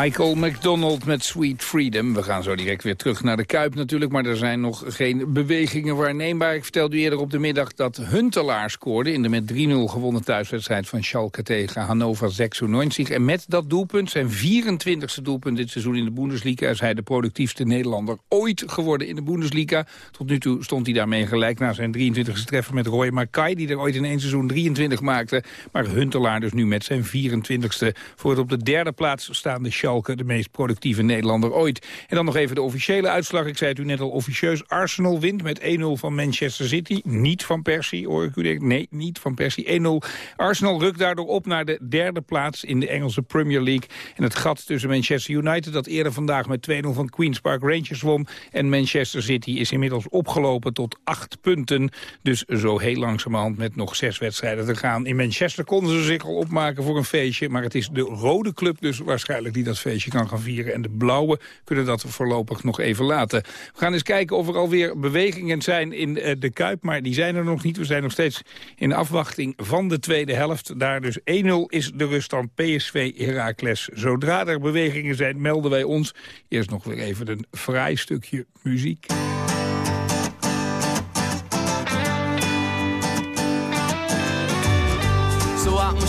Michael McDonald met Sweet Freedom. We gaan zo direct weer terug naar de Kuip natuurlijk... maar er zijn nog geen bewegingen waarneembaar. Ik vertelde u eerder op de middag dat Huntelaar scoorde... in de met 3-0 gewonnen thuiswedstrijd van Schalke tegen Hannover 96. En met dat doelpunt, zijn 24e doelpunt dit seizoen in de Bundesliga... is hij de productiefste Nederlander ooit geworden in de Bundesliga. Tot nu toe stond hij daarmee gelijk na zijn 23e treffer met Roy Makai... die er ooit in één seizoen 23 maakte. Maar Huntelaar dus nu met zijn 24e voor het op de derde plaats staande Schalke, de meest productieve Nederlander ooit. En dan nog even de officiële uitslag. Ik zei het u net al officieus. Arsenal wint met 1-0 van Manchester City. Niet van Persie, hoor ik u. Nee, niet van Persie. 1-0. Arsenal rukt daardoor op naar de derde plaats in de Engelse Premier League. En het gat tussen Manchester United, dat eerder vandaag met 2-0 van Queen's Park Rangers won... en Manchester City is inmiddels opgelopen tot acht punten. Dus zo heel langzamerhand met nog zes wedstrijden te gaan. In Manchester konden ze zich al opmaken voor een feestje. Maar het is de rode club dus waarschijnlijk die dat feestje kan gaan vieren. En de blauwe kunnen dat voorlopig nog even laten. We gaan eens kijken of er alweer bewegingen zijn in eh, de Kuip. Maar die zijn er nog niet. We zijn nog steeds in afwachting van de tweede helft. Daar dus 1-0 is de ruststand PSV Heracles. Zodra er bewegingen zijn, melden wij ons. Eerst nog weer even een vrij stukje muziek.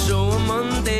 So Monday.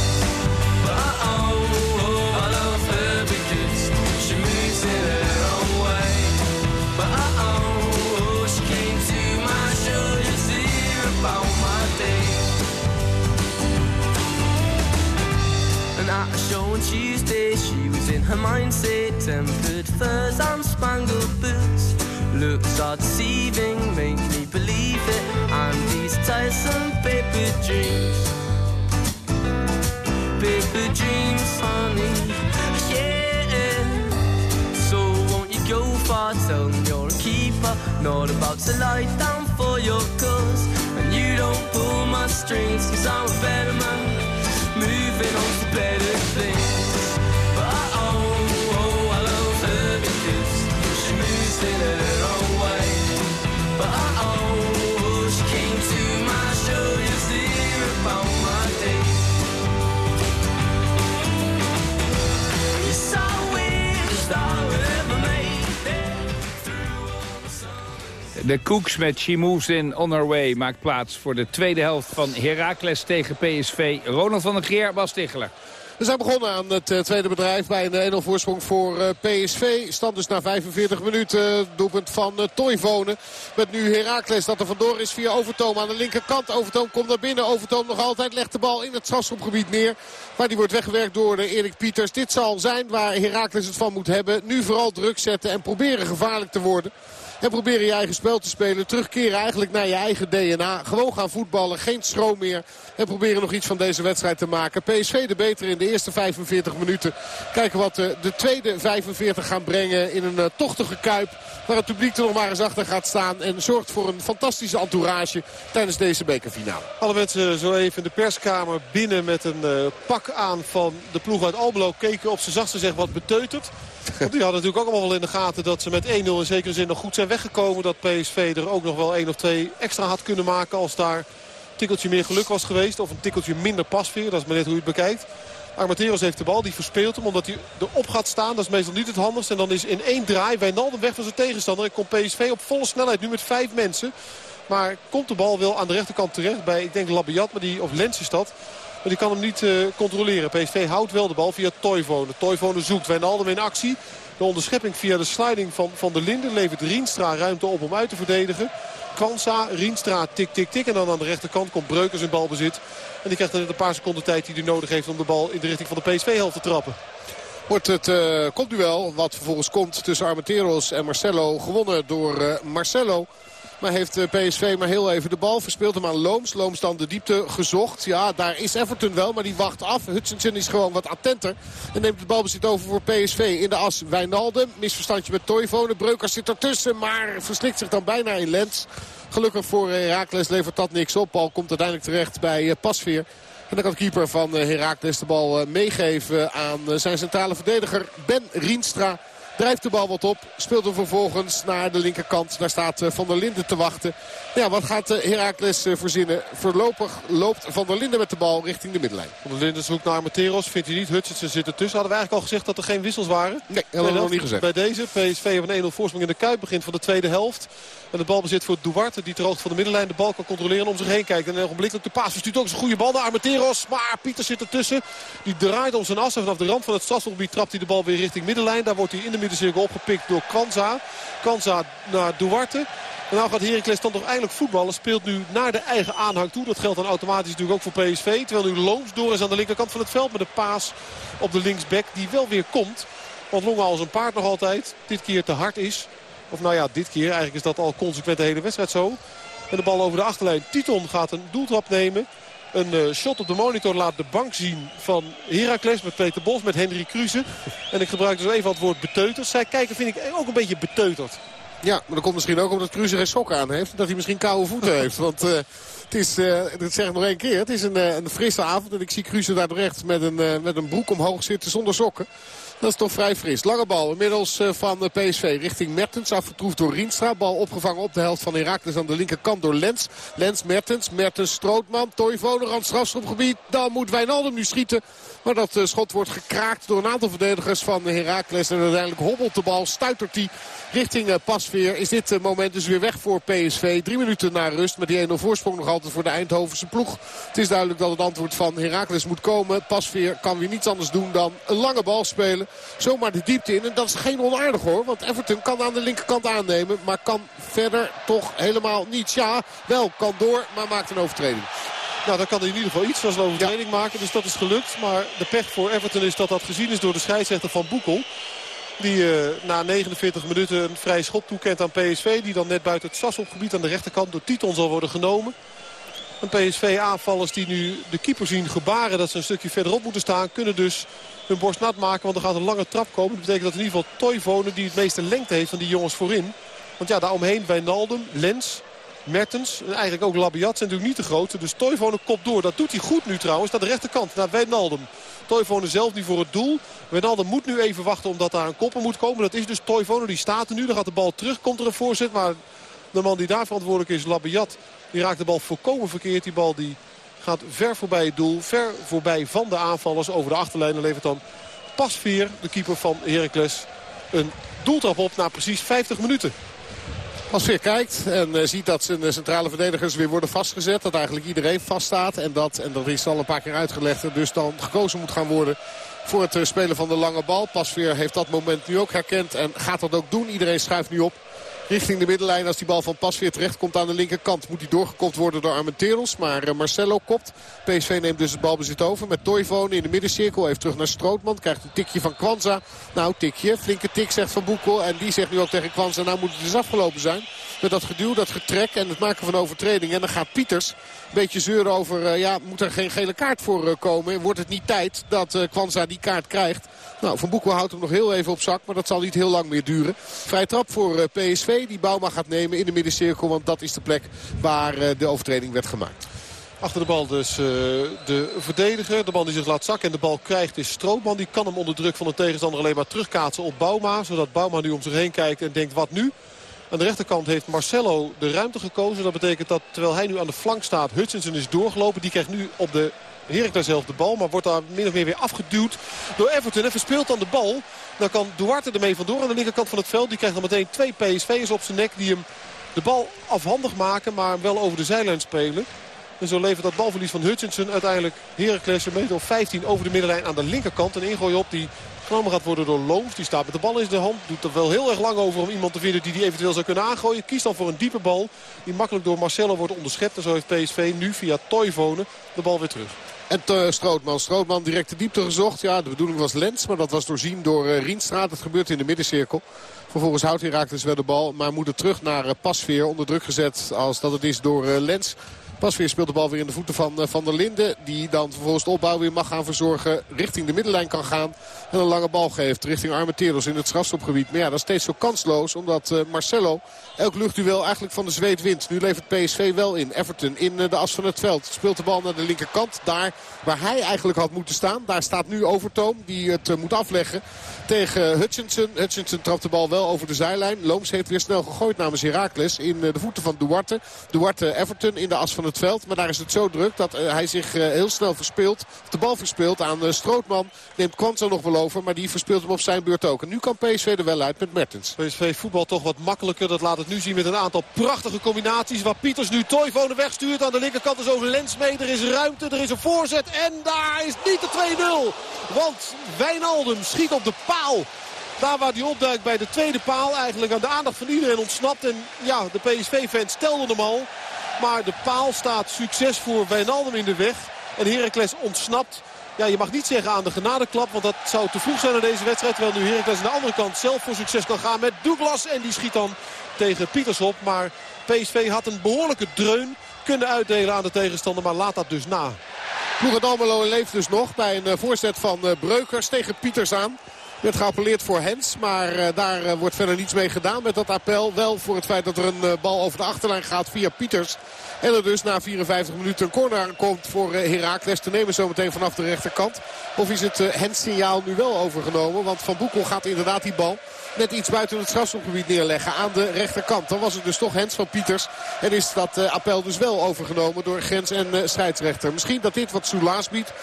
Tuesday. She was in her mindset, tempered furs and spangled boots. Looks are deceiving, make me believe it. And these tiresome paper dreams, paper dreams, honey. Far? Tell me you're a keeper, not about to lie down for your cause. And you don't pull my strings, cause I'm a better man De Koeks met She Moves In On Her Way maakt plaats voor de tweede helft van Heracles tegen PSV. Ronald van der Geer, Bas Ticheler. We zijn begonnen aan het uh, tweede bedrijf bij een 1-0 voorsprong voor uh, PSV. Stand dus na 45 minuten. Doelpunt van uh, Toivonen. Met nu Heracles dat er vandoor is via Overtoom aan de linkerkant. Overtoom komt naar binnen. Overtoom nog altijd legt de bal in het strafschopgebied neer. Maar die wordt weggewerkt door Erik Pieters. Dit zal zijn waar Heracles het van moet hebben. Nu vooral druk zetten en proberen gevaarlijk te worden. En proberen je eigen spel te spelen. Terugkeren eigenlijk naar je eigen DNA. Gewoon gaan voetballen. Geen stroom meer. En proberen nog iets van deze wedstrijd te maken. PSV de beter in de eerste 45 minuten. Kijken wat de, de tweede 45 gaan brengen in een uh, tochtige kuip. Waar het publiek er nog maar eens achter gaat staan. En zorgt voor een fantastische entourage tijdens deze bekerfinale. Alle mensen zo even in de perskamer binnen met een uh, pak aan van de ploeg uit Almelo. Keken op ze zachtste zeg wat beteuterd. Die hadden natuurlijk ook allemaal wel in de gaten dat ze met 1-0 in zekere zin nog goed zijn weggekomen. Dat PSV er ook nog wel 1 of 2 extra had kunnen maken als daar een tikkeltje meer geluk was geweest. Of een tikkeltje minder pasveer, dat is maar net hoe je het bekijkt. Armateros heeft de bal, die verspeelt hem omdat hij erop gaat staan. Dat is meestal niet het handigst. En dan is in één draai Wijnaldum weg van zijn tegenstander. En komt PSV op volle snelheid nu met vijf mensen. Maar komt de bal wel aan de rechterkant terecht bij, ik denk Labiat, maar die, of Lens is dat. Maar die kan hem niet uh, controleren. PSV houdt wel de bal via Toivonen. Toivonen zoekt Wijnaldum in actie. De onderschepping via de sliding van, van de Linden levert Rienstra ruimte op om uit te verdedigen. Kwanza, Rienstra, tik, tik, tik. En dan aan de rechterkant komt Breukers in balbezit. En die krijgt dan een paar seconden tijd die hij nodig heeft om de bal in de richting van de PSV-helft te trappen. Wordt het uh, kopduel wat vervolgens komt tussen Armenteros en Marcelo gewonnen door uh, Marcelo. Maar heeft PSV maar heel even de bal. Verspeelt hem aan Looms. Looms dan de diepte gezocht. Ja, daar is Everton wel. Maar die wacht af. Hutchinson is gewoon wat attenter. En neemt de balbezit over voor PSV. In de as Wijnaldum. Misverstandje met Toivonen. Breukers zit ertussen. Maar verslikt zich dan bijna in Lens. Gelukkig voor Herakles levert dat niks op. Bal komt uiteindelijk terecht bij Pasveer. En dan kan de keeper van Herakles de bal meegeven aan zijn centrale verdediger Ben Rienstra. Drijft de bal wat op. Speelt hem vervolgens naar de linkerkant. Daar staat Van der Linden te wachten. Ja, wat gaat Herakles verzinnen? Voorlopig loopt Van der Linden met de bal richting de middenlijn. Van der Linden zoekt naar Materos. Vindt hij niet. Hutchinson zit ertussen. Hadden we eigenlijk al gezegd dat er geen wissels waren? Nee, nog niet gezegd. Bij deze. PSV op een 1-0 voorsprong in de Kuip. Begint van de tweede helft. En de bal bezit voor Duarte. Die ter hoogte van de middenlijn de bal kan controleren en om zich heen kijkt. En ogenblikkelijk de paas verstuurt ook zijn goede bal naar Armenteros. Maar Pieter zit ertussen. Die draait om zijn as. En vanaf de rand van het stadsgebied trapt hij de bal weer richting middenlijn. Daar wordt hij in de middencirkel opgepikt door Kwanza. Kwanza naar Duarte. En nou gaat Heracles dan toch eindelijk voetballen. Speelt nu naar de eigen aanhang toe. Dat geldt dan automatisch natuurlijk ook voor PSV. Terwijl nu Looms door is aan de linkerkant van het veld. Met een paas op de linksback die wel weer komt. Want Longa als een paard nog altijd. Dit keer te hard is. Of nou ja, dit keer. Eigenlijk is dat al consequent de hele wedstrijd zo. En de bal over de achterlijn. Titon gaat een doeltrap nemen. Een uh, shot op de monitor laat de bank zien van Heracles met Peter Bos, met Henry Kruse. En ik gebruik dus even het woord beteuterd. Zij kijken vind ik ook een beetje beteuterd. Ja, maar dat komt misschien ook omdat Kruse geen sokken aan heeft. Dat hij misschien koude voeten heeft. Want uh, het is, uh, dat zeg ik nog één keer, het is een, een frisse avond. En ik zie Kruse daar rechts met een, met een broek omhoog zitten zonder sokken. Dat is toch vrij fris. Lange bal inmiddels eh, van PSV richting Mertens. Afgetroefd door Rienstra. Bal opgevangen op de helft van Herakles aan de linkerkant door Lens. Lens, Mertens, Mertens, Strootman. Toivonen, rand strafschopgebied. Dan moet Wijnaldum nu schieten. Maar dat eh, schot wordt gekraakt door een aantal verdedigers van Herakles. En uiteindelijk hobbelt de bal, stuitert hij richting eh, Pasveer. Is dit moment dus weer weg voor PSV. Drie minuten na rust met die 1-0 voorsprong nog altijd voor de Eindhovense ploeg. Het is duidelijk dat het antwoord van Herakles moet komen. Pasveer kan weer niets anders doen dan een lange bal spelen zomaar de diepte in. En dat is geen onaardig hoor. Want Everton kan aan de linkerkant aannemen. Maar kan verder toch helemaal niet. Ja, wel kan door, maar maakt een overtreding. Nou, dan kan hij in ieder geval iets van zijn overtreding maken. Dus dat is gelukt. Maar de pech voor Everton is dat dat gezien is door de scheidsrechter van Boekel. Die uh, na 49 minuten een vrij schot toekent aan PSV. Die dan net buiten het Sasselgebied aan de rechterkant door Titon zal worden genomen. En PSV-aanvallers die nu de keeper zien gebaren dat ze een stukje verderop moeten staan... kunnen dus hun borst nat maken. Want er gaat een lange trap komen. Dat betekent dat in ieder geval Toivonen die het meeste lengte heeft van die jongens voorin. Want ja, daaromheen Wijnaldum, Lens, Mertens en eigenlijk ook Labiat zijn natuurlijk niet de grootste. Dus Toivonen kopt door. Dat doet hij goed nu trouwens. Naar de rechterkant, naar Wijnaldum. Toivonen zelf nu voor het doel. Wijnaldum moet nu even wachten omdat daar een koppen moet komen. Dat is dus Toivonen. Die staat er nu. Dan gaat de bal terug. Komt er een voorzet. Maar de man die daar verantwoordelijk is, Labiat, die raakt de bal volkomen verkeerd. Die bal die gaat ver voorbij het doel. Ver voorbij van de aanvallers over de achterlijn. En levert dan Pasveer, de keeper van Heracles, een doeltrap op na precies 50 minuten. Pasveer kijkt en uh, ziet dat zijn centrale verdedigers weer worden vastgezet. Dat eigenlijk iedereen vaststaat. En dat, en dat is al een paar keer uitgelegd. Dus dan gekozen moet gaan worden voor het uh, spelen van de lange bal. Pasveer heeft dat moment nu ook herkend en gaat dat ook doen. Iedereen schuift nu op richting de middenlijn. Als die bal van Pasveer terecht komt aan de linkerkant moet hij doorgekopt worden door Armenteros. Maar eh, Marcelo kopt. PSV neemt dus het balbezit over met Toivonen in de middencirkel. Even terug naar Strootman. Krijgt een tikje van Kwanza. Nou, tikje. Flinke tik zegt Van Boekel. En die zegt nu ook tegen Kwanza, nou moet het dus afgelopen zijn. Met dat geduw, dat getrek en het maken van overtreding. En dan gaat Pieters een beetje zeuren over, uh, ja, moet er geen gele kaart voor uh, komen? Wordt het niet tijd dat uh, Kwanza die kaart krijgt? Nou, Van Boekel houdt hem nog heel even op zak, maar dat zal niet heel lang meer duren. Vrij trap voor PSV, die Bouma gaat nemen in de middencirkel. Want dat is de plek waar de overtreding werd gemaakt. Achter de bal dus de verdediger. De man die zich laat zakken en de bal krijgt is Strootman. Die kan hem onder druk van de tegenstander alleen maar terugkaatsen op Bouma. Zodat Bouma nu om zich heen kijkt en denkt wat nu? Aan de rechterkant heeft Marcelo de ruimte gekozen. Dat betekent dat terwijl hij nu aan de flank staat, Hutchinson is doorgelopen. Die krijgt nu op de Heracles zelf de bal. Maar wordt daar min of meer weer afgeduwd door Everton. En verspeelt dan de bal. Dan kan Duarte ermee vandoor aan de linkerkant van het veld. Die krijgt dan meteen twee PSV'ers op zijn nek. Die hem de bal afhandig maken. Maar wel over de zijlijn spelen. En zo levert dat balverlies van Hutchinson uiteindelijk Heracles een meter of 15 over de middenlijn aan de linkerkant. Een ingooi op die genomen gaat worden door Looms. Die staat met de bal in de hand. Doet er wel heel erg lang over om iemand te vinden die die eventueel zou kunnen aangooien. Kiest dan voor een diepe bal. Die makkelijk door Marcelo wordt onderschept. En zo heeft PSV nu via Toivonen de bal weer terug. En Strootman. Strootman direct de diepte gezocht. Ja, de bedoeling was Lens, maar dat was doorzien door uh, Rienstraat. Het gebeurt in de middencirkel. Vervolgens houdt Herakles wel de bal, maar moet er terug naar uh, Pasveer. Onder druk gezet als dat het is door uh, Lens. Pasveer speelt de bal weer in de voeten van Van der Linden. Die dan vervolgens de opbouw weer mag gaan verzorgen. Richting de middenlijn kan gaan. En een lange bal geeft richting Armenteros in het strafstopgebied. Maar ja, dat is steeds zo kansloos. Omdat Marcelo elk luchtduel eigenlijk van de zweet wint. Nu levert PSV wel in. Everton in de as van het veld. Speelt de bal naar de linkerkant. Daar waar hij eigenlijk had moeten staan. Daar staat nu Overtoom. Die het moet afleggen tegen Hutchinson. Hutchinson trapt de bal wel over de zijlijn. Looms heeft weer snel gegooid namens Heracles in de voeten van Duarte. Duarte Everton in de as van het veld. Maar daar is het zo druk dat hij zich heel snel verspeelt. De bal verspeelt aan Strootman. Neemt Kwanza nog wel over. Maar die verspeelt hem op zijn beurt ook. En nu kan PSV er wel uit met Mertens. PSV voetbal toch wat makkelijker. Dat laat het nu zien met een aantal prachtige combinaties. Waar Pieters nu Toivonen wegstuurt. Aan de linkerkant is over Lens mee. Er is ruimte, er is een voorzet. En daar is niet de 2-0. Want Wijnaldum schiet op de paal. Daar waar hij opduikt bij de tweede paal. Eigenlijk aan de aandacht van iedereen ontsnapt. En ja, de PSV-fans stelden hem al. Maar de paal staat succes voor Wijnaldum in de weg. En Heracles ontsnapt. Ja, je mag niet zeggen aan de genadeklap, want dat zou te vroeg zijn aan deze wedstrijd. Terwijl nu Heracles aan de andere kant zelf voor succes kan gaan met Douglas. En die schiet dan tegen Pieters op. Maar PSV had een behoorlijke dreun kunnen uitdelen aan de tegenstander. Maar laat dat dus na. Ploeg Almelo leeft dus nog bij een eh, voorzet van eh, Breukers tegen Pieters aan. Werd geappelleerd voor Hens, maar uh, daar uh, wordt verder niets mee gedaan met dat appel. Wel voor het feit dat er een uh, bal over de achterlijn gaat via Pieters. En er dus na 54 minuten een corner komt voor Herakles te nemen zometeen vanaf de rechterkant. Of is het Hens signaal nu wel overgenomen? Want Van Boekel gaat inderdaad die bal net iets buiten het strafschopgebied neerleggen aan de rechterkant. Dan was het dus toch Hens van Pieters. En is dat uh, appel dus wel overgenomen door Grens en uh, scheidsrechter. Misschien dat dit wat soelaas biedt.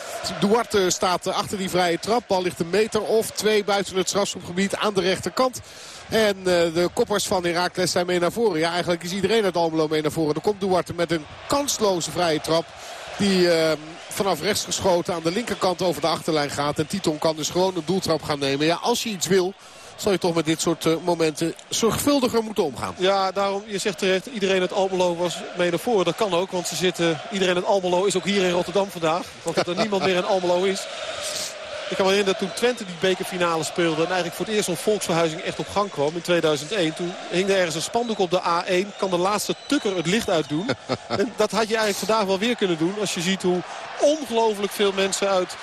Duarte staat uh, achter die vrije trap. Bal ligt een meter of twee buiten het strafschopgebied aan de rechterkant. En de koppers van Herakles zijn mee naar voren. Ja, eigenlijk is iedereen uit Almelo mee naar voren. Dan komt Duarte met een kansloze vrije trap. Die uh, vanaf rechts geschoten aan de linkerkant over de achterlijn gaat. En Titon kan dus gewoon een doeltrap gaan nemen. Ja, als je iets wil, zal je toch met dit soort uh, momenten zorgvuldiger moeten omgaan. Ja, daarom, je zegt terecht, iedereen uit Almelo was mee naar voren. Dat kan ook, want ze zitten, iedereen uit Almelo is ook hier in Rotterdam vandaag. Want dat er niemand meer in Almelo is. Ik kan me herinneren dat toen Twente die bekerfinale speelde... en eigenlijk voor het eerst een volksverhuizing echt op gang kwam in 2001. Toen hing er ergens een spandoek op de A1. Kan de laatste tukker het licht uitdoen. en dat had je eigenlijk vandaag wel weer kunnen doen. Als je ziet hoe ongelooflijk veel mensen uit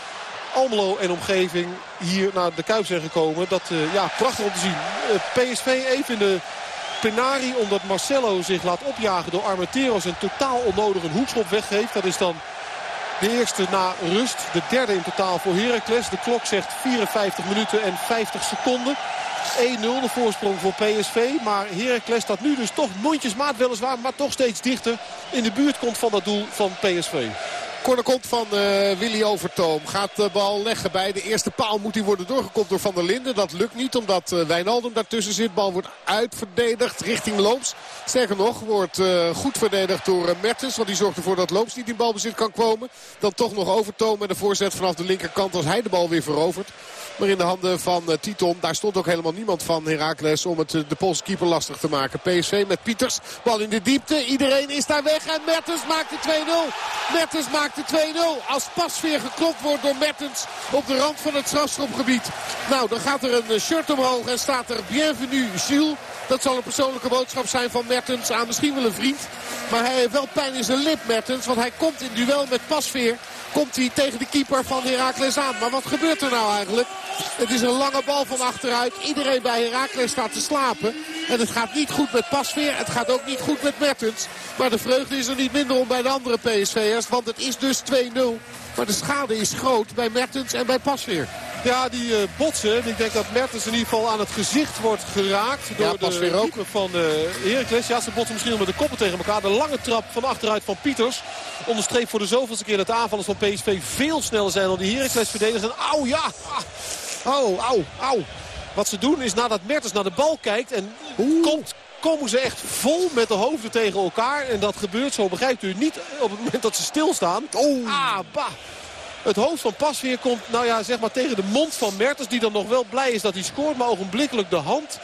Almelo en omgeving hier naar de Kuip zijn gekomen. Dat, uh, ja, prachtig om te zien. Uh, PSV even in de penarie omdat Marcelo zich laat opjagen door Armenteros en totaal onnodig een hoekschop weggeeft. Dat is dan de eerste na rust. De derde in totaal voor Heracles. De klok zegt 54 minuten en 50 seconden. 1-0 de voorsprong voor PSV. Maar Heracles dat nu dus toch mondjesmaat weliswaar. Maar toch steeds dichter in de buurt komt van dat doel van PSV. Corner komt van uh, Willy Overtoom. Gaat de bal leggen bij de eerste paal. Moet hij worden doorgekomen door Van der Linden. Dat lukt niet omdat uh, Wijnaldum daartussen zit. Bal wordt uitverdedigd richting Loops. Sterker nog, wordt uh, goed verdedigd door Mertens. Want die zorgt ervoor dat Loops niet in balbezit kan komen. Dan toch nog Overtoom met een voorzet vanaf de linkerkant als hij de bal weer verovert. Maar in de handen van uh, Titon. Daar stond ook helemaal niemand van Heracles om het uh, de Poolse keeper lastig te maken. PSV met Pieters. Bal in de diepte. Iedereen is daar weg. En Mertens maakt de 2-0. Mertens maakt de 2-0. Als pasveer geklopt wordt door Mertens op de rand van het strafschopgebied. Nou, dan gaat er een uh, shirt omhoog en staat er Bienvenue Jules. Dat zal een persoonlijke boodschap zijn van Mertens aan misschien wel een vriend. Maar hij heeft wel pijn in zijn lip, Mertens. Want hij komt in duel met Pasveer. Komt hij tegen de keeper van Heracles aan. Maar wat gebeurt er nou eigenlijk? Het is een lange bal van achteruit. Iedereen bij Heracles staat te slapen. En het gaat niet goed met Pasveer. Het gaat ook niet goed met Mertens. Maar de vreugde is er niet minder om bij de andere PSV'ers. Want het is dus 2-0. Maar de schade is groot bij Mertens en bij Pasveer. Ja, die uh, botsen. Ik denk dat Mertens in ieder geval aan het gezicht wordt geraakt. Door ja, de ook. van uh, Heracles. Ja, ze botsen misschien met de koppen tegen elkaar. De lange trap van achteruit van Pieters. Onderstreept voor de zoveelste keer dat de aanvallers van PSV veel sneller zijn dan die Heracles verdedigers. En auw, ja. Auw, auw, auw. Wat ze doen is nadat Mertens naar de bal kijkt en komt, komen ze echt vol met de hoofden tegen elkaar. En dat gebeurt, zo begrijpt u, niet op het moment dat ze stilstaan. Oh. Ah, bah. Het hoofd van Pasveer komt nou ja, zeg maar tegen de mond van Mertens. Die dan nog wel blij is dat hij scoort. Maar ogenblikkelijk de hand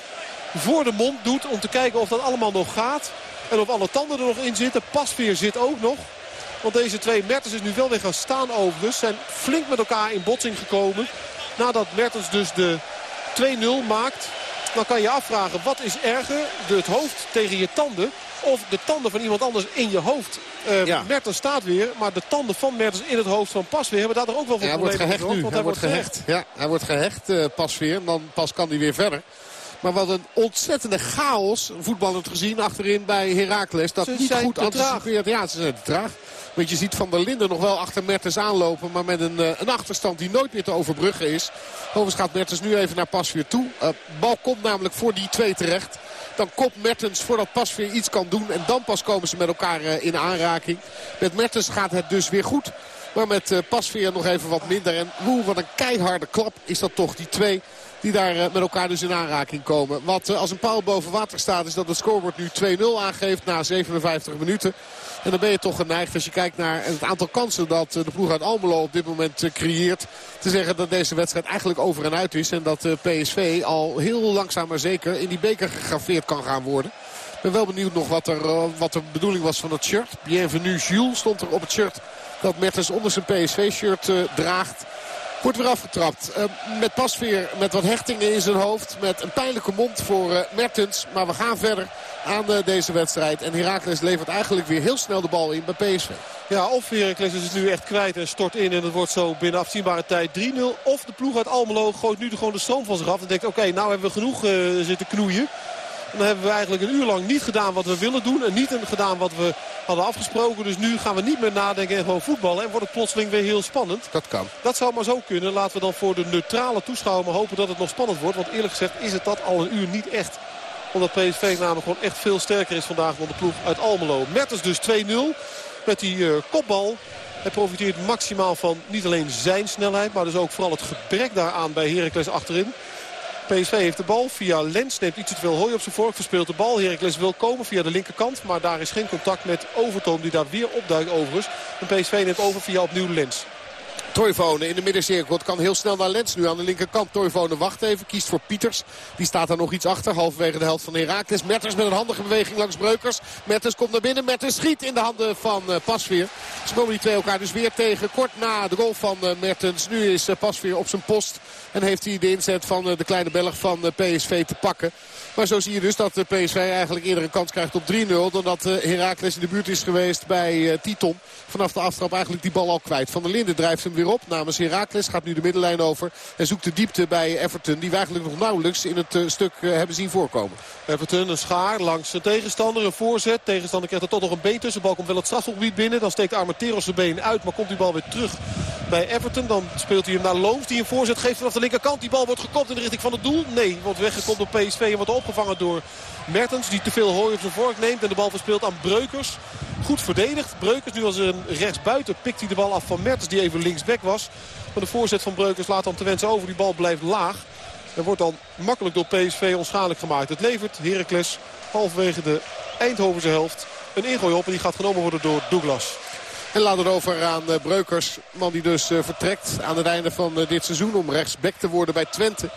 voor de mond doet. Om te kijken of dat allemaal nog gaat. En of alle tanden er nog in zitten. Pasveer zit ook nog. Want deze twee, Mertens is nu wel weer gaan staan overigens. Zijn flink met elkaar in botsing gekomen. Nadat Mertens dus de 2-0 maakt. Dan kan je afvragen, wat is erger? Het hoofd tegen je tanden of de tanden van iemand anders in je hoofd. Uh, Mertens staat weer, maar de tanden van Mertens in het hoofd van Pasveer hebben daar ook wel ja, problemen wordt gehecht nu. Want hij, wordt gehecht. Ja, hij wordt gehecht, uh, Pasveer. Dan pas kan hij weer verder. Maar wat een ontzettende chaos, voetballend gezien, achterin bij Heracles. Dat niet goed anticipeert. Ja, ze zijn te traag. Want je ziet Van der Linden nog wel achter Mertens aanlopen. Maar met een, eh, een achterstand die nooit meer te overbruggen is. Overigens gaat Mertens nu even naar Pasveer toe. Uh, bal komt namelijk voor die twee terecht. Dan kopt Mertens voordat Pasveer iets kan doen. En dan pas komen ze met elkaar uh, in aanraking. Met Mertens gaat het dus weer goed. Maar met uh, Pasveer nog even wat minder. En woe, wat een keiharde klap is dat toch. Die twee die daar met elkaar dus in aanraking komen. Wat als een paal boven water staat is dat het scorebord nu 2-0 aangeeft na 57 minuten. En dan ben je toch geneigd als je kijkt naar het aantal kansen dat eh, de ploeg uit Almelo op dit moment eh, creëert. Te zeggen dat deze wedstrijd eigenlijk over en uit is. En dat eh, PSV al heel langzaam maar zeker in die beker gegraveerd kan gaan worden. Ik ben wel benieuwd nog wat, er, wat de bedoeling was van het shirt. Bienvenue Jules stond er op het shirt dat Mertens onder zijn PSV-shirt draagt. Wordt weer afgetrapt. Uh, met Pasveer met wat hechtingen in zijn hoofd. Met een pijnlijke mond voor uh, Mertens. Maar we gaan verder aan uh, deze wedstrijd. En Heracles levert eigenlijk weer heel snel de bal in bij PSV. Ja, of Heracles is het nu echt kwijt en stort in. En het wordt zo binnen afzienbare tijd 3-0. Of de ploeg uit Almelo gooit nu gewoon de stroom van zich af. En denkt, oké, nou hebben we genoeg zitten knoeien. En dan hebben we eigenlijk een uur lang niet gedaan wat we willen doen. En niet gedaan wat we hadden afgesproken. Dus nu gaan we niet meer nadenken en gewoon voetballen. En wordt het plotseling weer heel spannend. Dat kan. Dat zou maar zo kunnen. Laten we dan voor de neutrale toeschouwer maar hopen dat het nog spannend wordt. Want eerlijk gezegd is het dat al een uur niet echt. Omdat PSV namelijk gewoon echt veel sterker is vandaag dan de ploeg uit Almelo. Mertens dus 2-0 met die uh, kopbal. Hij profiteert maximaal van niet alleen zijn snelheid, maar dus ook vooral het gebrek daaraan bij Heracles achterin. PSV heeft de bal via Lens. Neemt iets te veel hooi op zijn vork. Verspeelt de bal. Heracles wil komen via de linkerkant. Maar daar is geen contact met Overtoom die daar weer opduikt overigens. En PSV neemt over via opnieuw Lens. Toivonen in de middencirkel. Het kan heel snel naar Lens nu aan de linkerkant. Toivonen wacht even. Kiest voor Pieters. Die staat daar nog iets achter. Halverwege de helft van Herakles. Mertens met een handige beweging langs Breukers. Mertens komt naar binnen. Mertens schiet in de handen van uh, Pasveer. Ze komen die twee elkaar dus weer tegen. Kort na de goal van uh, Mertens. Nu is uh, Pasveer op zijn post. En heeft hij de inzet van de kleine Belg van PSV te pakken. Maar zo zie je dus dat de PSV eigenlijk eerder een kans krijgt op 3-0. Dan dat Herakles in de buurt is geweest bij Titon. Vanaf de aftrap eigenlijk die bal al kwijt. Van der Linden drijft hem weer op namens Herakles. Gaat nu de middenlijn over en zoekt de diepte bij Everton. Die we eigenlijk nog nauwelijks in het stuk hebben zien voorkomen. Everton een schaar langs de tegenstander. Een voorzet. Tegenstander krijgt er toch nog een been tussen. Bal komt wel het strafgebied binnen. Dan steekt Armenteros zijn been uit. Maar komt die bal weer terug bij Everton. Dan speelt hij hem naar Loons. Die een voorzet geeft vanaf de linkerkant. Die bal wordt gekopt in de richting van het doel. Nee, wordt weggekopt door PSV en wordt opgevangen door Mertens. Die te veel hooi op zijn vork neemt. En de bal verspeelt aan Breukers. Goed verdedigd. Breukers nu als een rechtsbuiten pikt hij de bal af van Mertens die even linksback was. Maar de voorzet van Breukers laat dan te wensen over. Die bal blijft laag. En wordt dan makkelijk door PSV onschadelijk gemaakt. Het levert Heracles halverwege de Eindhovense helft een ingooi op. En die gaat genomen worden door Douglas. En laat het over aan eh, Breukers. Man die dus eh, vertrekt aan het einde van eh, dit seizoen om rechtsback te worden bij Twente.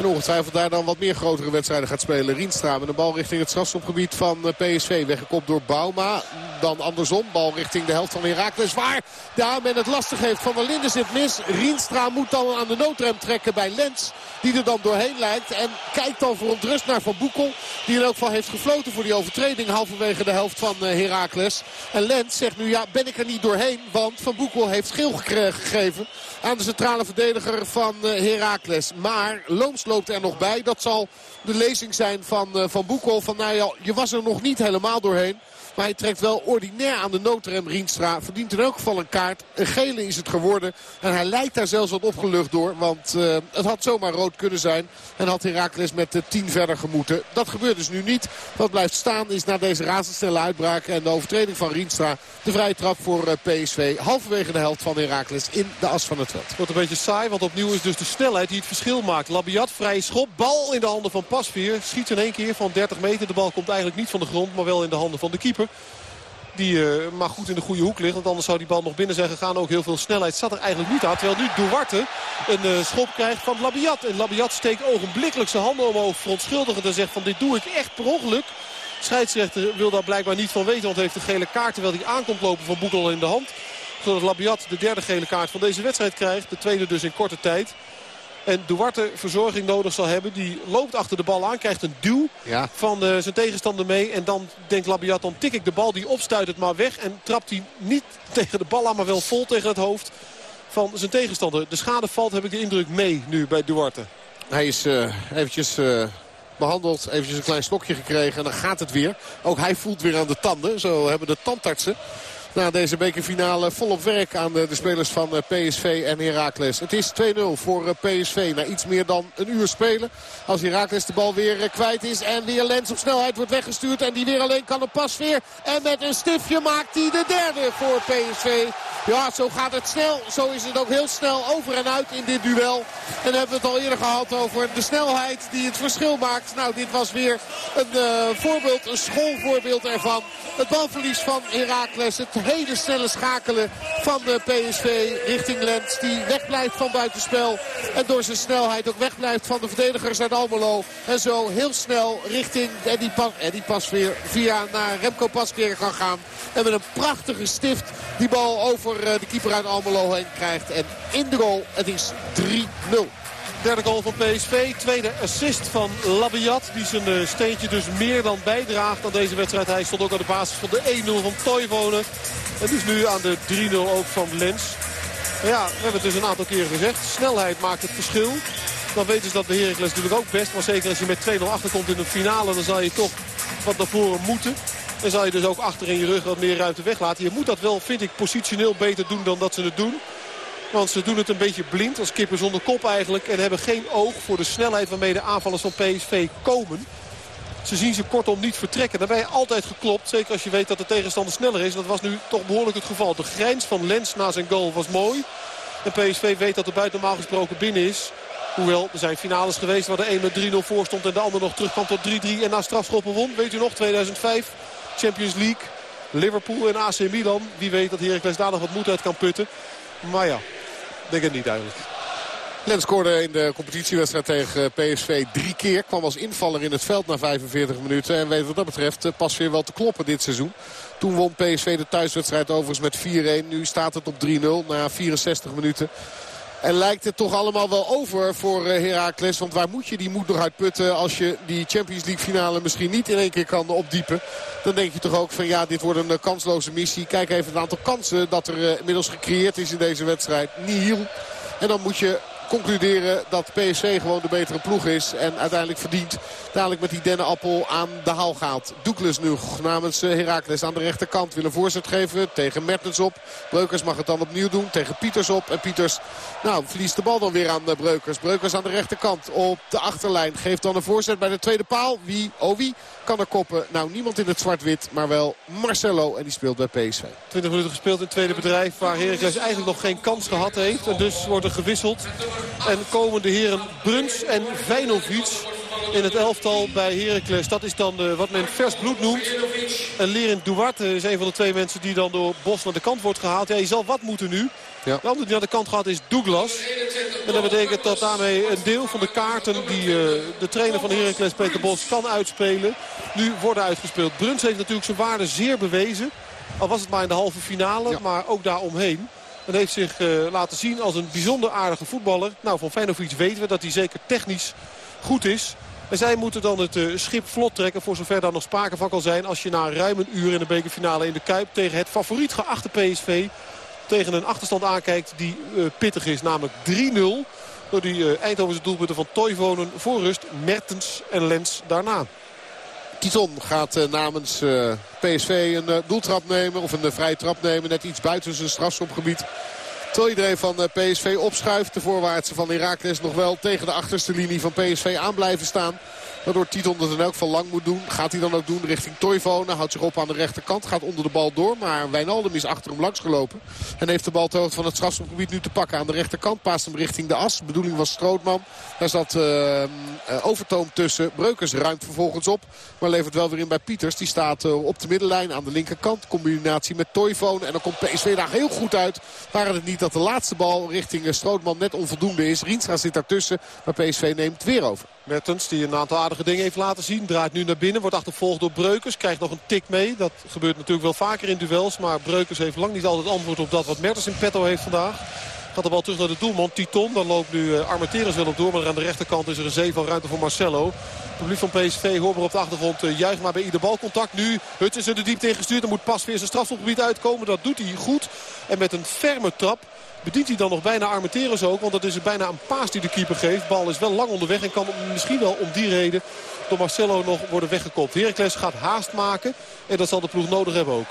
En ongetwijfeld daar dan wat meer grotere wedstrijden gaat spelen. Rienstra met een bal richting het strafschopgebied van eh, PSV. Weggekopt door Bauma. Dan andersom. Bal richting de helft van Herakles. Waar daar men het lastig heeft. Van der Linden zit mis. Rienstra moet dan aan de noodrem trekken bij Lens. Die er dan doorheen lijkt. En kijkt dan verontrust naar Van Boekel. Die in elk geval heeft gefloten voor die overtreding. Halverwege de helft van uh, Herakles. En Lens zegt nu ja ben ik er niet doorheen. Want Van Boekel heeft geel gegeven aan de centrale verdediger van uh, Herakles. Maar Looms loopt er nog bij. Dat zal de lezing zijn van uh, Van Boekel. Van nou ja, je was er nog niet helemaal doorheen. Maar hij trekt wel ordinair aan de noodrem Rienstra. Verdient in elk geval een kaart. Een gele is het geworden. En hij lijkt daar zelfs wat opgelucht door. Want uh, het had zomaar rood kunnen zijn. En had Herakles met de 10 verder gemoeten. Dat gebeurt dus nu niet. Wat blijft staan is na deze razendsnelle uitbraak en de overtreding van Rienstra... de vrije trap voor uh, PSV. Halverwege de helft van Herakles in de as van het veld. Wordt een beetje saai, want opnieuw is dus de snelheid die het verschil maakt. Labiat, vrije schop, bal in de handen van Pasveer. Schiet in één keer van 30 meter. De bal komt eigenlijk niet van de grond, maar wel in de handen van de keeper. Die uh, maar goed in de goede hoek ligt. Want anders zou die bal nog binnen zijn gegaan. Ook heel veel snelheid zat er eigenlijk niet aan. Terwijl nu Duarte een uh, schop krijgt van Labiat. En Labiat steekt ogenblikkelijk zijn handen omhoog verontschuldigend. En zegt van dit doe ik echt per ongeluk. scheidsrechter wil daar blijkbaar niet van weten. Want heeft de gele kaart terwijl hij aankomt lopen van Boekel in de hand. Zodat Labiat de derde gele kaart van deze wedstrijd krijgt. De tweede dus in korte tijd. En Duarte verzorging nodig zal hebben. Die loopt achter de bal aan. Krijgt een duw Ja. van eh, zijn tegenstander mee. En dan denkt Labiat, dan tik ik de bal. Die opstuit het maar weg. En trapt hij niet tegen de bal aan, maar wel vol tegen het hoofd van zijn tegenstander. De schade valt, heb ik de indruk, mee nu bij Duarte. Hij is eh, eventjes eh, behandeld, eventjes een klein slokje gekregen en dan gaat het weer. Ook hij voelt weer aan de tanden. Zo hebben de tandartsen na deze bekerfinale volop werk aan de, de spelers van eh, PSV en Heracles. Het is 2-0 voor eh, PSV na iets meer dan een uur spelen. Als Heracles de bal weer eh, kwijt is en weer Lens op snelheid wordt weggestuurd. En die weer alleen kan een pas weer. En met een stiftje maakt hij de derde voor PSV. Ja, zo gaat het snel. Zo is het ook heel snel over en uit in dit duel. En hebben we het al eerder gehad over de snelheid die het verschil maakt. Nou, dit was weer een voorbeeld, een schoolvoorbeeld ervan. Het balverlies van Heracles. Het hele snelle schakelen van de PSV richting Lens. Die wegblijft van buitenspel. En door zijn snelheid ook wegblijft van de verdedigers uit Almelo. En zo heel snel richting Eddie, Pas, Eddie Pasveer via naar Remco Pasveer kan gaan. En met een prachtige stift die bal over eh, de keeper uit Almelo heen krijgt. En in de goal, het is 3-0. Derde goal van PSV. Tweede assist van Labiat. Die zijn eh, steentje dus meer dan bijdraagt aan deze wedstrijd. Hij stond ook aan de basis van de 1-0 van Toivonen. En dus nu aan de 3-0 ook van Lens. Ja, we hebben het dus een aantal keren gezegd. Snelheid maakt het verschil. Dan weten ze dat de Heracles natuurlijk ook best. Maar zeker als je met 2-0 achterkomt in de finale... dan zal je toch wat naar voren moeten. En zal je dus ook achter in je rug wat meer ruimte weglaten. Je moet dat wel, vind ik, positioneel beter doen dan dat ze het doen. Want ze doen het een beetje blind, als kippen zonder kop eigenlijk. En hebben geen oog voor de snelheid waarmee de aanvallers van PSV komen. Ze zien ze kortom niet vertrekken. Daar ben je altijd geklopt. Zeker als je weet dat de tegenstander sneller is. Dat was nu toch behoorlijk het geval. De grijns van Lens na zijn goal was mooi. En PSV weet dat er buiten normaal gesproken binnen is. Hoewel, er zijn finales geweest waar de een met 3-0 voor stond... en de ander nog terugkwam tot 3-3 en na strafschoppen won. Weet u nog, 2005, Champions League, Liverpool en AC Milan. Wie weet dat Heracles daar wat moed uit kan putten. Maar ja, denk het niet eigenlijk. Lens scoorde in de competitiewedstrijd tegen PSV drie keer. Kwam als invaller in het veld na 45 minuten. En weet wat dat betreft eh, pas weer wel te kloppen dit seizoen. Toen won PSV de thuiswedstrijd overigens met 4-1. Nu staat het op 3-0 na 64 minuten. En lijkt het toch allemaal wel over voor eh, Heracles. Want waar moet je die moed nog uitputten als je die Champions League finale misschien niet in één keer kan opdiepen. Dan denk je toch ook van ja, dit wordt een eh, kansloze missie. Kijk even het aantal kansen dat er eh, inmiddels gecreëerd is in deze wedstrijd. Nihil. En dan moet je concluderen dat PSV gewoon de betere ploeg is. En uiteindelijk verdient dadelijk met die dennenappel aan de haal gaat. Douglas nu namens eh, Heracles aan de rechterkant wil een voorzet geven tegen Mertens op. Breukers mag het dan opnieuw doen tegen Pieters op. En Pieters nou, verliest de bal dan weer aan de Breukers. Breukers aan de rechterkant op de achterlijn. Geeft dan een voorzet bij de tweede paal. Wie, oh wie, kan er koppen? Nou, niemand in het zwart-wit, maar wel Marcelo. En die speelt bij PSV. 20 minuten gespeeld in het tweede bedrijf waar Heracles eigenlijk nog geen kans gehad heeft. En dus wordt er gewisseld. En komen de heren Bruns en Vijnovic in het elftal bij Heracles. Dat is dan uh, wat men vers bloed noemt. En Lerin Duarte is een van de twee mensen die dan door Bos naar de kant wordt gehaald. Ja, je zal wat moeten nu. Ja. De andere die naar de kant gaat is Douglas. En dat betekent dat daarmee een deel van de kaarten die uh, de trainer van Heracles Peter Bos kan uitspelen. Nu worden uitgespeeld. Bruns heeft natuurlijk zijn waarde zeer bewezen. Al was het maar in de halve finale, ja. maar ook daaromheen. En heeft zich uh, laten zien als een bijzonder aardige voetballer. Nou, van Feyenoord weten we dat hij zeker technisch goed is. En zij moeten dan het uh, schip vlot trekken voor zover daar nog sprake van kan zijn. Als je na ruim een uur in de bekerfinale in de Kuip tegen het favoriet geachte PSV... tegen een achterstand aankijkt die uh, pittig is, namelijk 3-0... door die uh, Eindhovense doelpunten van Toivonen voor rust, Mertens en Lens daarna. Titon gaat uh, namens PSV een doeltrap nemen of een vrije trap nemen. Net iets buiten zijn strafschopgebied. Terwijl iedereen van PSV opschuift. De voorwaartse van Heracles nog wel tegen de achterste linie van PSV aan blijven staan. Waardoor Titon het in elk geval lang moet doen. Gaat hij dan ook doen richting Toivonen. Houdt zich op aan de rechterkant. Gaat onder de bal door. Maar Wijnaldum is achter hem langs gelopen. En heeft de bal ter hoogte van het strafschopgebied nu te pakken aan de rechterkant. Paast hem richting de as. De bedoeling was Strootman. Daar zat uh, Overtoom tussen. Breukers ruimt vervolgens op. Maar levert wel weer in bij Pieters. Die staat uh, op de middenlijn aan de linkerkant. Combinatie met Toivonen. En dan komt PSV daar heel goed uit. Waren het niet dat de laatste bal richting Strootman net onvoldoende is. Rienstra zit daartussen. Maar PSV neemt weer over. Mertens die een aantal aardige dingen heeft laten zien. Draait nu naar binnen. Wordt achtervolgd door Breukers. Krijgt nog een tik mee. Dat gebeurt natuurlijk wel vaker in duels. Maar Breukers heeft lang niet altijd antwoord op dat wat Mertens in petto heeft vandaag. Gaat de bal terug naar de doelman. Titon. Dan loopt nu uh, wel op door. Maar aan de rechterkant is er een zee van ruimte voor Marcelo. Het publiek van PSV hoort op de achtergrond uh, juicht maar bij ieder balcontact. Nu Huts is er de diepte ingestuurd. Dan moet pas weer zijn strafschopgebied uitkomen. Dat doet hij goed. En met een ferme trap bedient hij dan nog bijna Armenteros ook. Want dat is bijna een paas die de keeper geeft. Bal is wel lang onderweg en kan misschien wel om die reden door Marcelo nog worden weggekopt. Heracles gaat haast maken en dat zal de ploeg nodig hebben ook.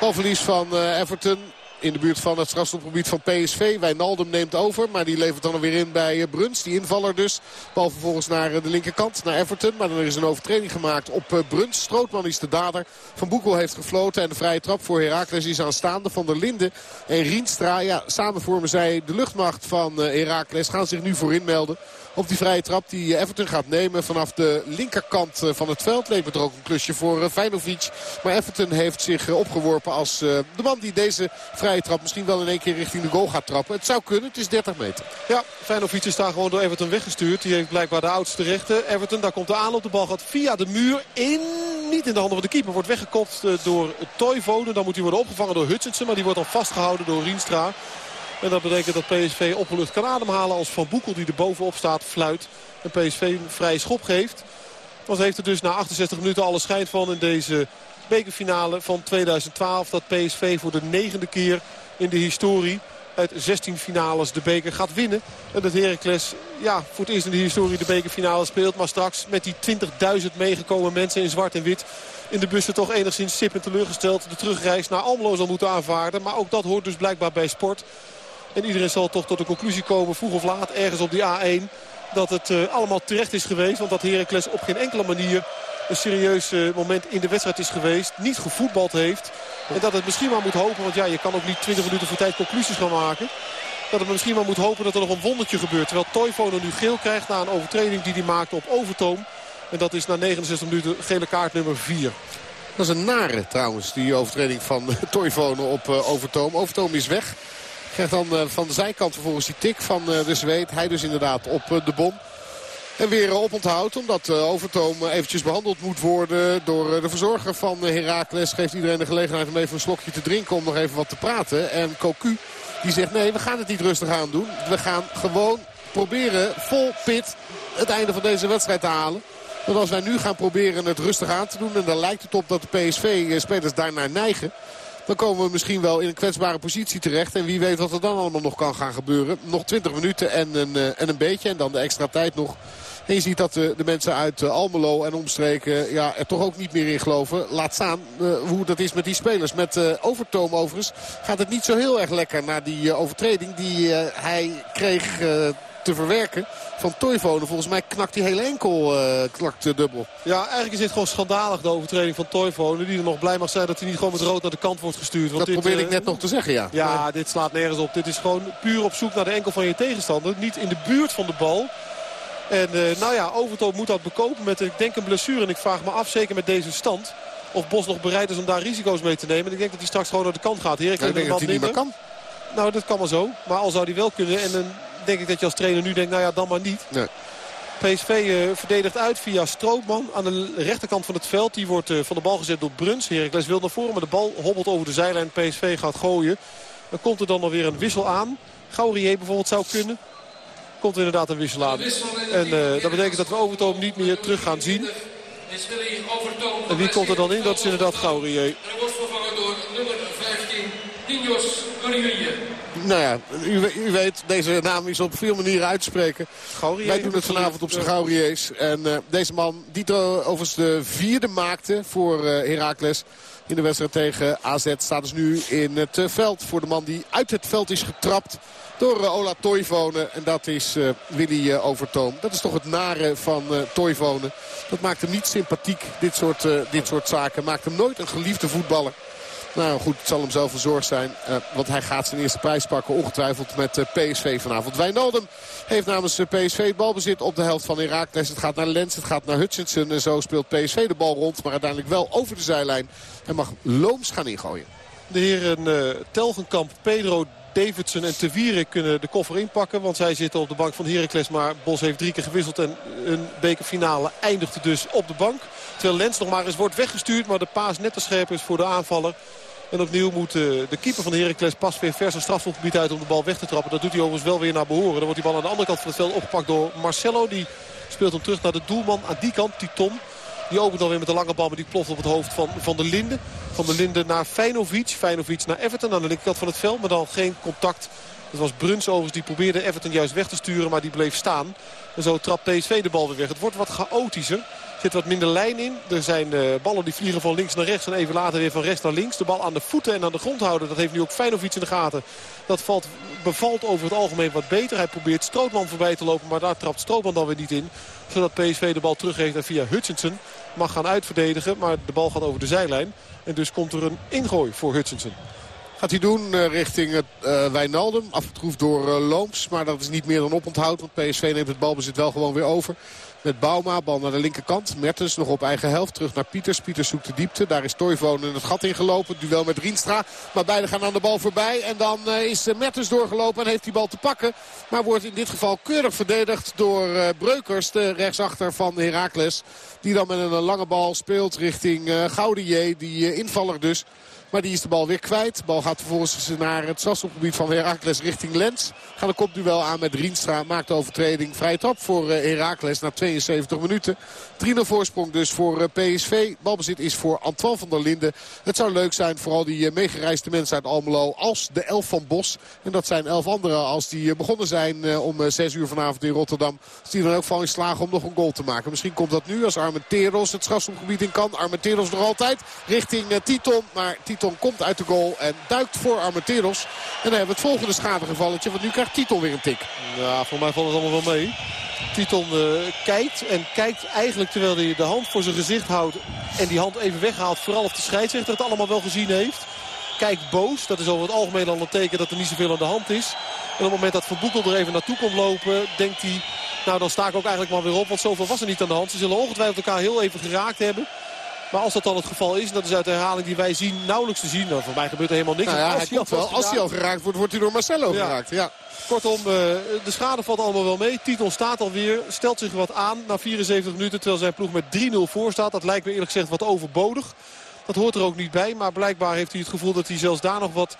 Balverlies van uh, Everton in de buurt van het strafstopgebied van PSV. Wijnaldum neemt over, maar die levert dan weer in bij eh, Bruns. Die invaller dus. Bal vervolgens naar eh, de linkerkant, naar Everton. Maar dan is een overtreding gemaakt op eh, Bruns. Strootman is de dader. Van Boekel heeft gefloten en de vrije trap voor Heracles is aanstaande. Van der Linden en Rienstra. Ja, samen vormen zij de luchtmacht van Heracles. Gaan zich nu voorin melden op die vrije trap die Everton gaat nemen vanaf de linkerkant van het veld. Leek er ook een klusje voor Feyenoord. Maar Everton heeft zich opgeworpen als de man die deze vrije trap misschien wel in één keer richting de goal gaat trappen. Het zou kunnen, het is 30 meter. Ja, Feyenoord is daar gewoon door Everton weggestuurd. Die heeft blijkbaar de oudste rechten. Everton, daar komt de aanloop. De bal gaat via de muur in. Niet in de handen van de keeper. Wordt weggekopt door Toivonen. Dan moet hij worden opgevangen door Hutchinson. Maar die wordt dan vastgehouden door Rienstra. En dat betekent dat PSV opgelucht kan ademhalen als Van Boekel die er bovenop staat fluit. En PSV een schop geeft. Want heeft er dus na 68 minuten alle schijn van in deze bekerfinale van 2012. Dat PSV voor de negende keer in de historie uit 16 finales de beker gaat winnen. En dat Heracles ja, voor het eerst in de historie de bekerfinale speelt. Maar straks met die 20.000 meegekomen mensen in zwart en wit in de bussen toch enigszins sip en teleurgesteld. De terugreis naar Almelo zal moeten aanvaarden. Maar ook dat hoort dus blijkbaar bij sport. En iedereen zal toch tot de conclusie komen, vroeg of laat, ergens op die A1... dat het uh, allemaal terecht is geweest. Want dat Heracles op geen enkele manier een serieus uh, moment in de wedstrijd is geweest. Niet gevoetbald heeft. En dat het misschien maar moet hopen, want ja, je kan ook niet 20 minuten voor tijd conclusies gaan maken. Dat het misschien maar moet hopen dat er nog een wondertje gebeurt. Terwijl Toivonen nu geel krijgt na een overtreding die hij maakte op Overtoom. En dat is na 69 minuten gele kaart nummer 4. Dat is een nare trouwens, die overtreding van Toivonen op uh, Overtoom. Overtoom is weg. Krijgt dan uh, van de zijkant vervolgens die tik van uh, de Zweet. Hij dus inderdaad op de bom. En weer op oponthoud omdat Overtoom eventjes behandeld moet worden door de verzorger van Heracles. Geeft iedereen de gelegenheid om even een slokje te drinken om nog even wat te praten. En Cocu die zegt nee we gaan het niet rustig aan doen. We gaan gewoon proberen vol pit het einde van deze wedstrijd te halen. Want als wij nu gaan proberen het rustig aan te doen en dan lijkt het op dat de PSV-spelers daarnaar neigen. Dan komen we misschien wel in een kwetsbare positie terecht. En wie weet wat er dan allemaal nog kan gaan gebeuren. Nog 20 minuten en een, en een beetje. En dan de extra tijd nog. En je ziet dat de, de mensen uit Almelo en omstreken ja, er toch ook niet meer in geloven. Laat staan hoe dat is met die spelers. Met Overtoom overigens gaat het niet zo heel erg lekker na die overtreding die hij kreeg te verwerken van Toivonen. Volgens mij knakt die hele enkel uh, knakt dubbel. Ja, eigenlijk is dit gewoon schandalig de overtreding van Toivonen. Die er nog blij mag zijn dat hij niet gewoon met rood naar de kant wordt gestuurd. Want dat dit, probeerde ik net nog te zeggen, ja. Ja, dit slaat nergens op. Dit is gewoon puur op zoek naar de enkel van je tegenstander. Niet in de buurt van de bal. En uh, nou ja, Overtoom moet dat bekopen met ik denk een blessure. En ik vraag me af, zeker met deze stand... of Bos nog bereid is om daar risico's mee te nemen. En ik denk dat hij straks gewoon naar de kant gaat. Heer, ik ja, denk dat hij niet meer kan. Nou, dat kan maar zo. Maar al zou hij wel kunnen. En een denk ik dat je als trainer nu denkt, nou ja, dan maar niet. Nee. PSV uh, verdedigt uit via Strootman aan de rechterkant van het veld. Die wordt uh, van de bal gezet door Bruns. Heracles wil naar voren, maar de bal hobbelt over de zijlijn. PSV gaat gooien. Dan komt er dan nog weer een wissel aan. Gaurier bijvoorbeeld zou kunnen. Komt er inderdaad een wissel aan. En uh, dat betekent dat we Overtoom niet meer terug gaan zien. En wie komt er dan in? Dat is inderdaad Gaurier. En wordt vervangen door nummer 15, Ninos Gaurier nou ja, u, u, weet, deze naam is op veel manieren uit te spreken. Gaurier, Wij doen het vanavond op zijn Gauriers. En uh, deze man, die overigens de vierde maakte voor uh, Heracles in de wedstrijd tegen AZ... staat dus nu in het uh, veld voor de man die uit het veld is getrapt door Ola Toivonen. En dat is Willy Overtoom. Dat is toch het nare van uh, Toivonen. Dat maakt hem niet sympathiek, dit soort, dit soort zaken. Maakt hem nooit een geliefde voetballer. Nou goed, het zal hem zelf verzorgd zijn. Uh, want hij gaat zijn eerste prijs pakken. Ongetwijfeld met uh, PSV vanavond. Wijnaldum heeft namens uh, PSV balbezit op de helft van Herakles. Het gaat naar Lens, het gaat naar Hutchinson. En zo speelt PSV de bal rond. Maar uiteindelijk wel over de zijlijn. En mag Looms gaan ingooien. De heren Telgenkamp, Pedro Davidson en Te kunnen de koffer inpakken. Want zij zitten op de bank van Heracles. Maar Bos heeft drie keer gewisseld. En een bekerfinale eindigde dus op de bank. Terwijl Lens nog maar eens wordt weggestuurd. Maar de paas net te scherp is voor de aanvaller. En opnieuw moet eh, de keeper van Heracles pas weer vers een strafschopgebied uit om de bal weg te trappen. Dat doet hij overigens wel weer naar behoren. Dan wordt die bal aan de andere kant van het veld opgepakt door Marcelo. Die speelt hem terug naar de doelman aan die kant, Titon. Die opent alweer met de lange bal, maar die ploft op het hoofd van Van der Linden. Van der Linden naar Feinovic. Feinovic naar Everton aan de linkerkant van het veld. Maar dan geen contact. Dat was Bruns overigens. Die probeerde Everton juist weg te sturen, maar die bleef staan. En zo trapt PSV de bal weer weg. Het wordt wat chaotischer zit wat minder lijn in. Er zijn uh, ballen die vliegen van links naar rechts en even later weer van rechts naar links. De bal aan de voeten en aan de grond houden. Dat heeft nu ook Feyenoord in de gaten. Dat valt, bevalt over het algemeen wat beter. Hij probeert Strootman voorbij te lopen, maar daar trapt Strootman dan weer niet in. Zodat PSV de bal teruggeeft en via Hutchinson mag gaan uitverdedigen. Maar de bal gaat over de zijlijn. En dus komt er een ingooi voor Hutchinson. Gaat hij doen uh, richting uh, Wijnaldum. Afgetroefd door uh, Looms. Maar dat is niet meer dan oponthoud. Want PSV neemt het balbezit wel gewoon weer over. Met Bauma, bal naar de linkerkant. Mertens nog op eigen helft. Terug naar Pieters. Pieters zoekt de diepte. Daar is Toivonen het gat ingelopen. Duel met Rienstra. Maar beide gaan aan de bal voorbij. En dan uh, is Mertens doorgelopen en heeft die bal te pakken. Maar wordt in dit geval keurig verdedigd door uh, Breukers. De rechtsachter van Heracles. Die dan met een lange bal speelt richting Gaudier. Die invaller dus. Maar die is de bal weer kwijt. De bal gaat vervolgens naar het strafschopgebied van Herakles richting Lens. Gaat een kopduel aan met Rienstra. Maakt de overtreding. Vrije trap voor eh, Herakles na 72 minuten. 3-0 voorsprong dus voor eh, PSV. Balbezit is voor Antoine van der Linden. Het zou leuk zijn, vooral die eh, meegereisde mensen uit Almelo, als de elf van Bos. En dat zijn elf anderen als die begonnen zijn om 6 uur vanavond in Rotterdam. Als die dan ook van in slagen om nog een goal te maken. Misschien komt dat nu als Armenteros het strafschopgebied in kan. Armenteros nog altijd richting Titon. Maar Titon komt uit de goal en duikt voor Armenteros. En dan hebben we het volgende schadegevalletje. Want nu krijgt Titon weer een tik. Ja, voor mij valt het allemaal wel mee. Titon uh, kijkt en kijkt eigenlijk terwijl hij de hand voor zijn gezicht houdt. En die hand even weghaalt. Vooral of de scheidsrechter het allemaal wel gezien heeft. Kijkt boos. Dat is over het algemeen al een teken dat er niet zoveel aan de hand is. En op het moment dat Van Boekel er even naartoe komt lopen. Denkt hij, nou dan sta ik ook eigenlijk maar weer op. Want zoveel was er niet aan de hand. Ze zullen ongetwijfeld elkaar heel even geraakt hebben. Maar als dat dan het geval is, dat is uit de herhaling die wij zien nauwelijks te zien. Dan voor mij gebeurt er helemaal niks. Nou ja, als, hij, wel, als hij al geraakt wordt, wordt hij door Marcelo geraakt. Ja. Kortom, eh, de schade valt allemaal wel mee. Titel staat alweer, stelt zich wat aan na 74 minuten. Terwijl zijn ploeg met 3-0 voor staat. Dat lijkt me eerlijk gezegd wat overbodig. Dat hoort er ook niet bij. Maar blijkbaar heeft hij het gevoel dat hij zelfs daar nog wat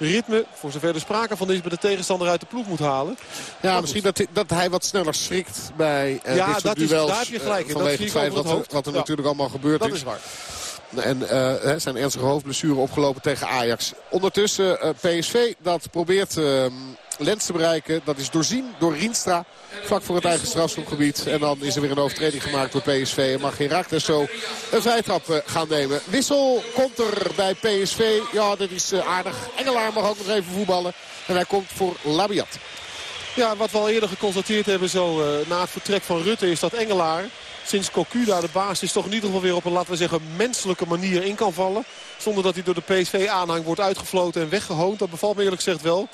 ritme, voor zover er sprake van is, bij de tegenstander uit de ploeg moet halen. Ja, misschien dat hij, dat hij wat sneller schrikt bij uh, ja, dit soort dat duels. Is, daar heb je gelijk in. vanwege het feit wat, er, wat er natuurlijk allemaal gebeurd is. Dat is waar. En uh, zijn ernstige hoofdblessure opgelopen tegen Ajax. Ondertussen uh, PSV dat probeert uh, Lens te bereiken. Dat is doorzien door Rienstra. Vlak voor het eigen strafschopgebied. En dan is er weer een overtreding gemaakt door PSV. En mag Herakles zo een vrijtrap gaan nemen. Wissel komt er bij PSV. Ja, dat is aardig. Engelaar mag ook nog even voetballen. En hij komt voor Labiat. Ja, wat we al eerder geconstateerd hebben zo na het vertrek van Rutte is dat Engelaar sinds Cocu daar de baas is toch in ieder geval weer op een, laten we zeggen, menselijke manier in kan vallen. Zonder dat hij door de PSV-aanhang wordt uitgefloten en weggehoond. Dat bevalt me eerlijk gezegd wel.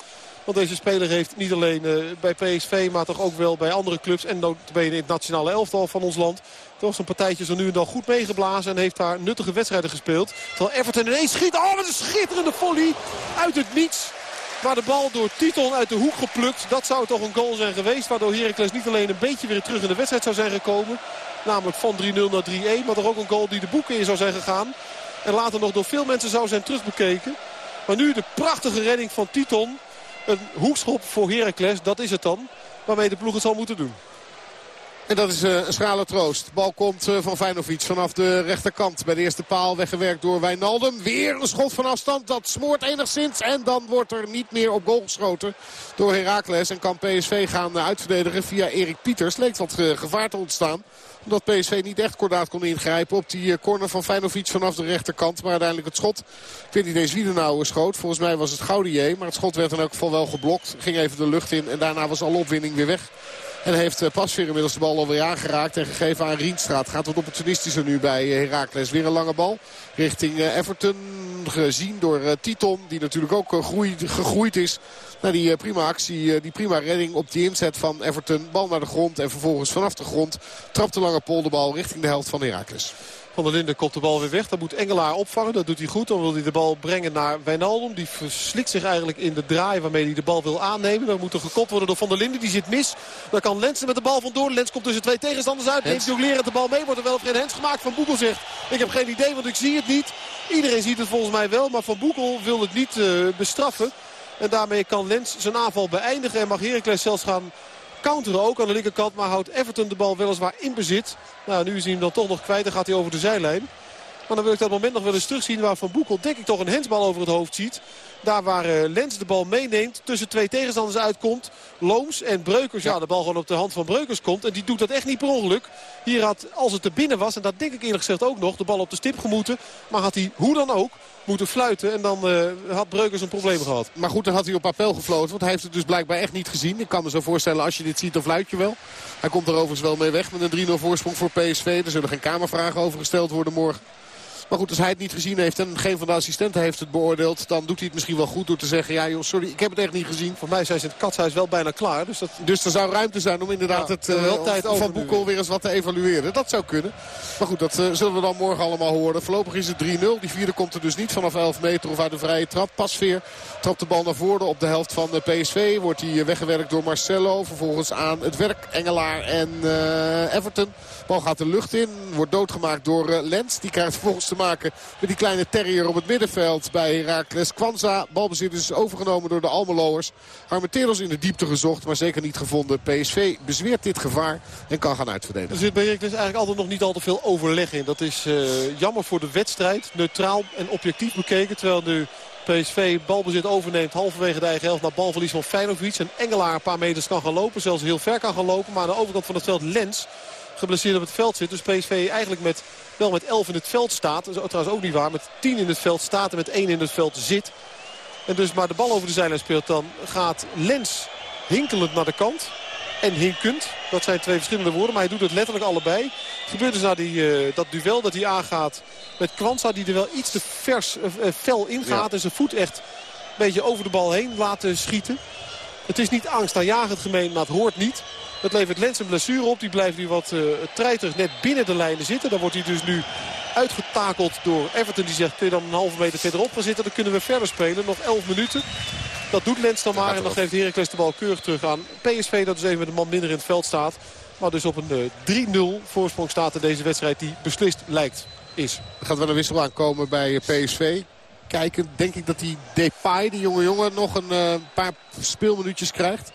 Want deze speler heeft niet alleen uh, bij PSV, maar toch ook wel bij andere clubs. En notabene in het nationale elftal van ons land. Toch zo'n partijtje zo nu en dan goed meegeblazen. En heeft daar nuttige wedstrijden gespeeld. Terwijl Everton ineens schiet. Oh, wat een schitterende volley. Uit het niets. Maar de bal door Titon uit de hoek geplukt. Dat zou toch een goal zijn geweest. Waardoor Heracles niet alleen een beetje weer terug in de wedstrijd zou zijn gekomen. Namelijk van 3-0 naar 3-1. Maar toch ook een goal die de boeken in zou zijn gegaan. En later nog door veel mensen zou zijn terugbekeken. Maar nu de prachtige redding van Titon. Een hoekschop voor Heracles, dat is het dan. Waarmee de ploeg het zal moeten doen. En dat is uh, een schrale troost. Bal komt uh, van Feyenoord vanaf de rechterkant. Bij de eerste paal weggewerkt door Wijnaldum. Weer een schot van afstand. Dat smoort enigszins. En dan wordt er niet meer op goal geschoten door Heracles. En kan PSV gaan uitverdedigen via Erik Pieters. Leek wat gevaar te ontstaan omdat PSV niet echt kordaat kon ingrijpen op die corner van Feyenoord vanaf de rechterkant. Maar uiteindelijk het schot. Ik weet niet eens wie er nou schoot. Volgens mij was het Gaudier. Maar het schot werd in elk geval wel geblokt. Ging even de lucht in. En daarna was alle opwinning weer weg. En heeft eh, Pasveer inmiddels de bal alweer aangeraakt en gegeven aan Rienstraat. Gaat wat opportunistischer nu bij eh, Heracles. Weer een lange bal richting eh, Everton. Gezien door Titon, die natuurlijk ook gegroeid is. Naar die prima actie, die prima redding op die inzet van Everton. Bal naar de grond en vervolgens vanaf de grond trapt de lange pol de bal richting de helft van Heracles. Van der Linden komt de bal weer weg. Dan moet Engelaar opvangen. Dat doet hij goed. Dan wil hij de bal brengen naar Wijnaldum. Die verslikt zich eigenlijk in de draai waarmee hij de bal wil aannemen. Dan moet er gekopt worden door Van der Linden. Die zit mis. Dan kan Lens met de bal vandoor. Lens komt tussen twee tegenstanders uit. Neemt Jonglerend de bal mee. Wordt er wel of geen hens gemaakt. Van Boekel zegt ik heb geen idee want ik zie het niet. Iedereen ziet het volgens mij wel. Maar Van Boekel wil het niet uh, bestraffen. En daarmee kan Lens zijn aanval beëindigen. En mag Heracles zelfs gaan counteren ook aan de linkerkant. Maar houdt Everton de bal weliswaar in bezit. Nou, nu is hij hem dan toch nog kwijt. Dan gaat hij over de zijlijn. Maar dan wil ik dat moment nog wel eens terugzien waar Van Boekel denk ik toch een hensbal over het hoofd ziet. Daar waar uh, Lens de bal meeneemt, tussen twee tegenstanders uitkomt. Looms en Breukers, ja. de bal gewoon op de hand van Breukers komt. En die doet dat echt niet per ongeluk. Hier had, als het er binnen was, en dat denk ik eerlijk gezegd ook nog, de bal op de stip gemoeten. Maar had hij hoe dan ook moeten fluiten. En dan uh, had Breukers een probleem gehad. Maar goed, dan had hij op appel gefloten. Want hij heeft het dus blijkbaar echt niet gezien. Ik kan me zo voorstellen, als je dit ziet, dan fluit je wel. Hij komt er overigens wel mee weg met een 3-0 voorsprong voor PSV. Er zullen geen kamervragen over gesteld worden morgen. Maar goed, als hij het niet gezien heeft en geen van de assistenten heeft het beoordeeld... dan doet hij het misschien wel goed door te zeggen... ja joh, sorry, ik heb het echt niet gezien. Voor mij zijn ze in het katshuis wel bijna klaar. Dus, dat... dus er zou ruimte zijn om inderdaad het uh, tijd van Boekel weer eens wat te evalueren. Dat zou kunnen. Maar goed, dat uh, zullen we dan morgen allemaal horen. Voorlopig is het 3-0. Die vierde komt er dus niet vanaf 11 meter of uit een vrije trap. Pasveer trapt de bal naar voren op de helft van de PSV. Wordt hij weggewerkt door Marcelo. Vervolgens aan het werk Engelaar en uh, Everton. Bal gaat de lucht in. Wordt doodgemaakt door Lens. Die krijgt vervolgens te maken met die kleine terrier op het middenveld bij Herakles. Kwanza, balbezit is overgenomen door de Almeloers. Armenteros in de diepte gezocht, maar zeker niet gevonden. PSV bezweert dit gevaar en kan gaan uitverdedigen. Er zit bij Herakles eigenlijk altijd nog niet al te veel overleg in. Dat is uh, jammer voor de wedstrijd. Neutraal en objectief bekeken. Terwijl nu PSV balbezit overneemt halverwege de eigen helft naar balverlies van Feyenoord. En Engelaar een paar meters kan gaan lopen. Zelfs heel ver kan gaan lopen. Maar aan de overkant van het veld Lens geblesseerd op het veld zit. Dus PSV eigenlijk met, wel met 11 in het veld staat. Dat is trouwens ook niet waar. Met 10 in het veld staat en met 1 in het veld zit. En dus maar de bal over de zijlijn speelt dan gaat Lens hinkelend naar de kant. En hinkend. Dat zijn twee verschillende woorden. Maar hij doet het letterlijk allebei. Het gebeurt dus na die, uh, dat duel dat hij aangaat met Kwanza. Die er wel iets te vers, uh, fel ingaat. Ja. En zijn voet echt een beetje over de bal heen laten schieten. Het is niet angst het gemeen, maar het hoort niet. Dat levert Lens een blessure op. Die blijft nu wat uh, treiterig net binnen de lijnen zitten. Dan wordt hij dus nu uitgetakeld door Everton. Die zegt kun je dan een halve meter verderop gaan zitten. Dan kunnen we verder spelen. Nog 11 minuten. Dat doet Lens dan maar. En dan geeft Heracles de bal keurig terug aan PSV. Dat dus even met een man minder in het veld staat. Maar dus op een uh, 3-0 voorsprong staat in deze wedstrijd die beslist lijkt is. Er gaat wel een wissel aankomen bij PSV. Kijken, denk ik dat die Depay, die jonge jongen, nog een uh, paar speelminuutjes krijgt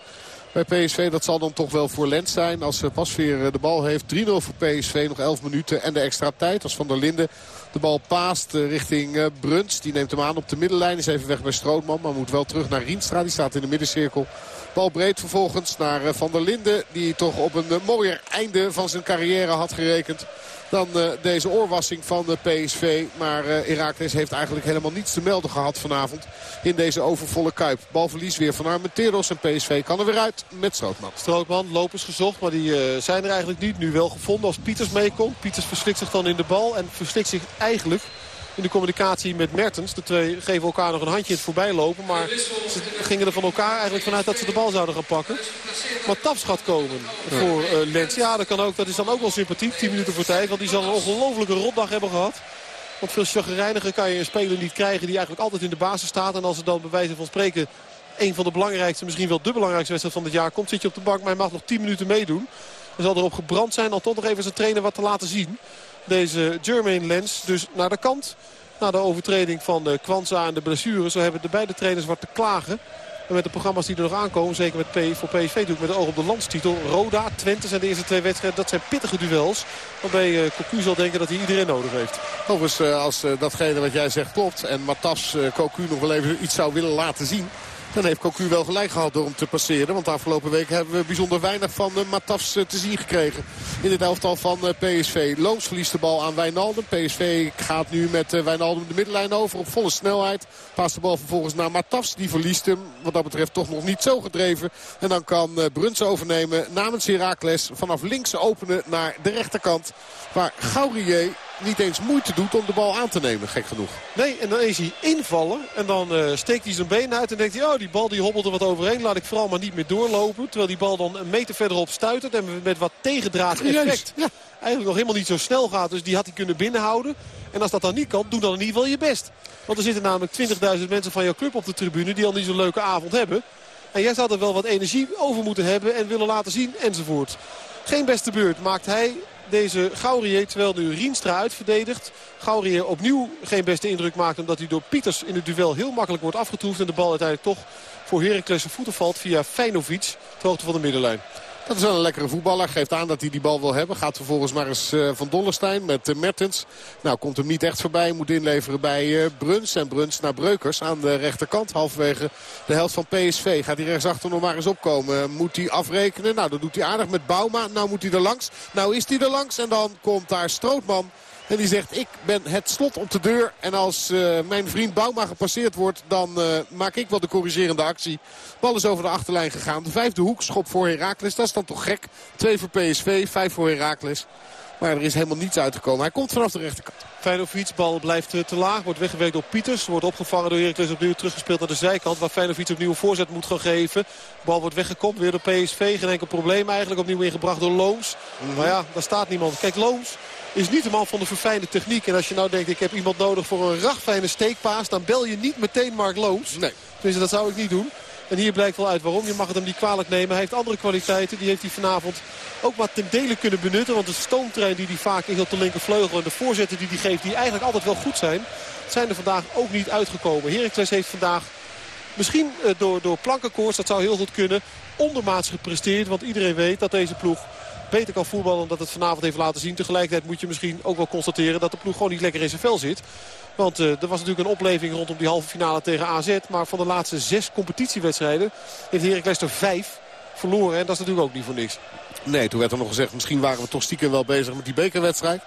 bij PSV. Dat zal dan toch wel voor Lens zijn als Pasveer de bal heeft. 3-0 voor PSV, nog 11 minuten en de extra tijd. Als Van der Linden de bal paast richting Bruns. Die neemt hem aan op de middenlijn. Is even weg bij Strootman, maar moet wel terug naar Rienstra. Die staat in de middencirkel. Bal breed vervolgens naar Van der Linden. Die toch op een mooier einde van zijn carrière had gerekend dan uh, deze oorwassing van de PSV. Maar uh, Herakles heeft eigenlijk helemaal niets te melden gehad vanavond in deze overvolle Kuip. Balverlies weer van Armenteros en PSV kan er weer uit met Strootman. Strootman, lopers gezocht, maar die uh, zijn er eigenlijk niet. Nu wel gevonden als Pieters meekomt. Pieters verslikt zich dan in de bal en verslikt zich eigenlijk in de communicatie met Mertens. De twee geven elkaar nog een handje in het voorbijlopen. Maar ze gingen er van elkaar eigenlijk vanuit dat ze de bal zouden gaan pakken. Maar Taps gaat komen voor uh, Lens. Ja, dat, kan ook, dat is dan ook wel sympathiek. 10 minuten voor tijd. Want die zal een ongelofelijke rotdag hebben gehad. Want veel chagrijniger kan je een speler niet krijgen die eigenlijk altijd in de basis staat. En als er dan bij wijze van spreken een van de belangrijkste, misschien wel de belangrijkste wedstrijd van het jaar komt. Zit je op de bank, maar hij mag nog 10 minuten meedoen. Dan zal erop gebrand zijn om toch nog even zijn trainer wat te laten zien. Deze Jermaine Lens dus naar de kant. Na de overtreding van de Kwanza en de blessure. Zo hebben de beide trainers wat te klagen. En met de programma's die er nog aankomen, zeker met P voor PSV ik met de oog op de landstitel. Roda, Twente zijn de eerste twee wedstrijden. Dat zijn pittige duels. Waarbij uh, Cocu zal denken dat hij iedereen nodig heeft. Overigens, uh, als datgene wat jij zegt klopt en Matas Cocu nog wel even iets zou willen laten zien... Dan heeft Cocu wel gelijk gehad door hem te passeren. Want afgelopen weken hebben we bijzonder weinig van uh, Matafs uh, te zien gekregen. In het elftal van uh, PSV. Loons verliest de bal aan Wijnaldum. PSV gaat nu met Wijnaldum de middenlijn over op volle snelheid. Paast de bal vervolgens naar Matafs. Die verliest hem. Wat dat betreft toch nog niet zo gedreven. En dan kan Bruns overnemen namens Herakles. Vanaf links openen naar de rechterkant. Waar Gaurier niet eens moeite doet om de bal aan te nemen, gek genoeg. Nee, en dan is hij invallen. En dan uh, steekt hij zijn been uit en denkt hij... oh, die bal die hobbelt er wat overheen. Laat ik vooral maar niet meer doorlopen. Terwijl die bal dan een meter verderop stuitert. En met wat tegendraads effect ja. eigenlijk nog helemaal niet zo snel gaat. Dus die had hij kunnen binnenhouden. En als dat dan niet kan, doe dan in ieder geval je best. Want er zitten namelijk 20.000 mensen van jouw club op de tribune... die al niet zo'n leuke avond hebben. En jij zou er wel wat energie over moeten hebben en willen laten zien enzovoort. Geen beste beurt maakt hij deze Gaurier. Terwijl nu Rienstra uitverdedigt. Gaurier opnieuw geen beste indruk maakt. Omdat hij door Pieters in het duel heel makkelijk wordt afgetroefd. En de bal uiteindelijk toch voor Heracles voeten valt via Feinovic. Ter hoogte van de middenlijn. Dat is wel een lekkere voetballer. Geeft aan dat hij die bal wil hebben. Gaat vervolgens maar eens uh, van Dollerstein met uh, Mertens. Nou, komt hem niet echt voorbij. Moet inleveren bij uh, Bruns. En Bruns naar Breukers aan de rechterkant. Halverwege de helft van PSV. Gaat hij rechtsachter nog maar eens opkomen. Moet hij afrekenen. Nou, dat doet hij aardig met Bauma. Nou moet hij er langs. Nou is hij er langs. En dan komt daar Strootman en die zegt, ik ben het slot op de deur. En als uh, mijn vriend Bouma gepasseerd wordt, dan uh, maak ik wel de corrigerende actie. Bal is over de achterlijn gegaan. De vijfde hoek, schop voor Heracles. Dat is dan toch gek. Twee voor PSV, vijf voor Heracles. Maar er is helemaal niets uitgekomen. Hij komt vanaf de rechterkant. Feyenoord bal blijft te laag. Wordt weggewerkt door Pieters. Wordt opgevangen door Heracles opnieuw teruggespeeld naar de zijkant. Waar Feyenoord opnieuw een voorzet moet gaan geven. Bal wordt weggekopt. Weer door PSV. Geen enkel probleem eigenlijk. Opnieuw ingebracht door Looms. Mm Maar ja, daar staat niemand. Kijk, Looms is niet de man van de verfijnde techniek. En als je nou denkt, ik heb iemand nodig voor een ragfijne steekpaas... dan bel je niet meteen Mark Looms. Nee. Dus dat zou ik niet doen. En hier blijkt wel uit waarom. Je mag het hem niet kwalijk nemen. Hij heeft andere kwaliteiten. Die heeft hij vanavond ook maar ten dele kunnen benutten. Want de stoomtrein die hij vaak is op de linkervleugel... en de voorzetten die hij geeft, die eigenlijk altijd wel goed zijn... zijn er vandaag ook niet uitgekomen. Heracles heeft vandaag misschien eh, door, door plankenkoers, dat zou heel goed kunnen... ondermaats gepresteerd. Want iedereen weet dat deze ploeg beter kan voetballen dan dat het vanavond heeft laten zien. Tegelijkertijd moet je misschien ook wel constateren dat de ploeg gewoon niet lekker in zijn vel zit. Want uh, er was natuurlijk een opleving rondom die halve finale tegen AZ. Maar van de laatste zes competitiewedstrijden heeft Heracles er vijf verloren. En dat is natuurlijk ook niet voor niks. Nee, toen werd er nog gezegd misschien waren we toch stiekem wel bezig met die bekerwedstrijd.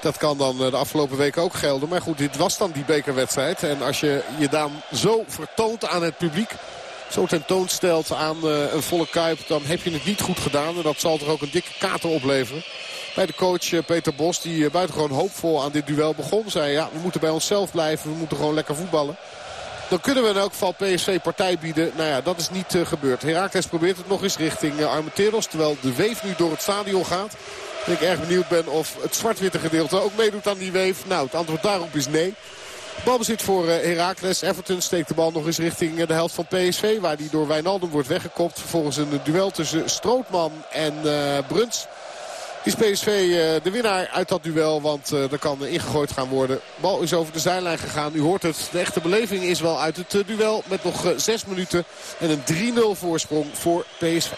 Dat kan dan eh, de afgelopen weken ook gelden. Maar goed, dit was dan die bekerwedstrijd. En als je je dan zo vertoont aan het publiek zo tentoonstelt aan uh, een volle kuip... dan heb je het niet goed gedaan. En dat zal toch ook een dikke kater opleveren. Bij de coach uh, Peter Bos, die uh, buitengewoon hoopvol aan dit duel begon. Zei, ja, we moeten bij onszelf blijven. We moeten gewoon lekker voetballen. Dan kunnen we in elk geval PSV partij bieden. Nou ja, dat is niet gebeurd. Herakles probeert het nog eens richting Armenteros. Terwijl de weef nu door het stadion gaat. En ik erg benieuwd ben of het zwart-witte gedeelte ook meedoet aan die weef. Nou, het antwoord daarop is nee. Balbezit voor eh, Heracles. Everton steekt de bal nog eens richting eh, de helft van PSV. Waar die door Wijnaldum wordt weggekopt. Vervolgens een duel tussen Strootman en uh, Bruns. Is PSV de winnaar uit dat duel. Want er kan ingegooid gaan worden. Bal is over de zijlijn gegaan. U hoort het. De echte beleving is wel uit het duel. Met nog zes minuten. En een 3-0 voorsprong voor PSV.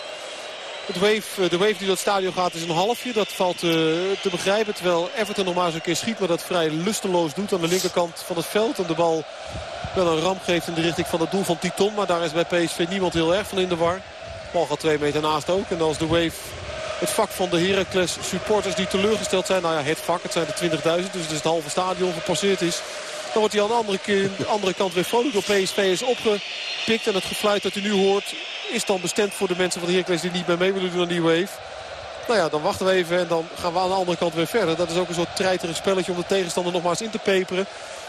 Wave, de wave die het stadion gaat is een halfje. Dat valt uh, te begrijpen. Terwijl Everton nog maar eens een keer schiet. Maar dat vrij lusteloos doet aan de linkerkant van het veld. En de bal wel een ramp geeft in de richting van het doel van Titon. Maar daar is bij PSV niemand heel erg van in de war. De bal gaat twee meter naast ook. En als de wave het vak van de Heracles supporters die teleurgesteld zijn. Nou ja, het vak. Het zijn de 20.000. Dus het is het halve stadion gepasseerd is. Dan wordt hij aan de andere, andere kant weer vrolijk door PSV is opgepikt. En het gefluit dat u nu hoort is dan bestemd voor de mensen van de Heracles die niet meer mee willen doen aan die wave. Nou ja, dan wachten we even en dan gaan we aan de andere kant weer verder. Dat is ook een soort treiterig spelletje om de tegenstander nog maar eens in te peperen.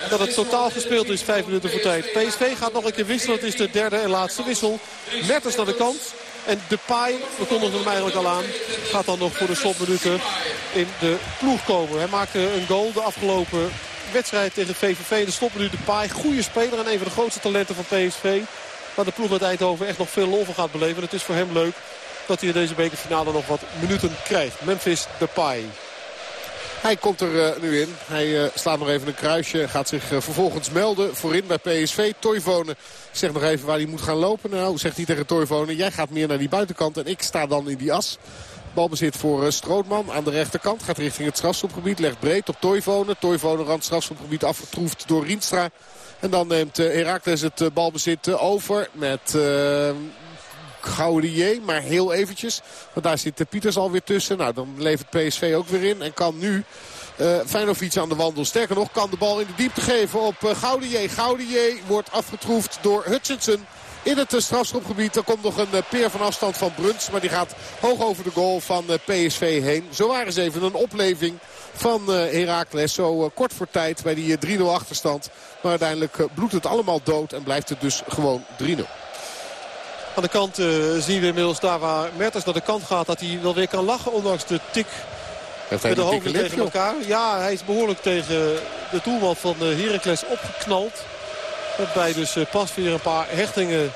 Dat het totaal gespeeld is, vijf minuten voor tijd. PSV gaat nog een keer wisselen. Het is de derde en laatste wissel. Mertens naar de kant. En Depay, we kondigden hem eigenlijk al aan, gaat dan nog voor de slotminuten in de ploeg komen. Hij maakte een goal de afgelopen wedstrijd tegen VVV. De slotminuut Depay, goede speler en een van de grootste talenten van PSV. Maar de ploeg uit Eindhoven echt nog veel lol van gaat beleven. Het is voor hem leuk dat hij in deze bekerfinale nog wat minuten krijgt. Memphis Depay. Hij komt er uh, nu in. Hij uh, slaat nog even een kruisje. Gaat zich uh, vervolgens melden voorin bij PSV. Toivonen zegt nog even waar hij moet gaan lopen. Nou, zegt hij tegen Toivonen. Jij gaat meer naar die buitenkant en ik sta dan in die as. Balbezit voor Strootman aan de rechterkant. Gaat richting het strafschopgebied. Legt breed op Toivonen. Toivonen rand strafschopgebied afgetroefd door Rienstra. En dan neemt eh, Herakles het eh, balbezit eh, over met... Gaudier, maar heel eventjes. Want daar zit Pieters alweer tussen. Nou, dan levert PSV ook weer in. En kan nu uh, Feyenoord aan de wandel. Sterker nog, kan de bal in de diepte geven op uh, Gaudier. Gaudier wordt afgetroefd door Hutchinson. in het strafschopgebied. Er komt nog een peer van afstand van Bruns. Maar die gaat hoog over de goal van PSV heen. Zo waren ze even een opleving van Heracles. Zo kort voor tijd bij die 3-0 achterstand. Maar uiteindelijk bloedt het allemaal dood en blijft het dus gewoon 3-0. Aan de kant uh, zien we inmiddels daar waar Mertens naar de kant gaat... dat hij wel weer kan lachen ondanks de tik met de hoofden tegen elkaar. Ja, hij is behoorlijk tegen de doelman van Heracles opgeknald. Waarbij dus pas weer een paar hechtingen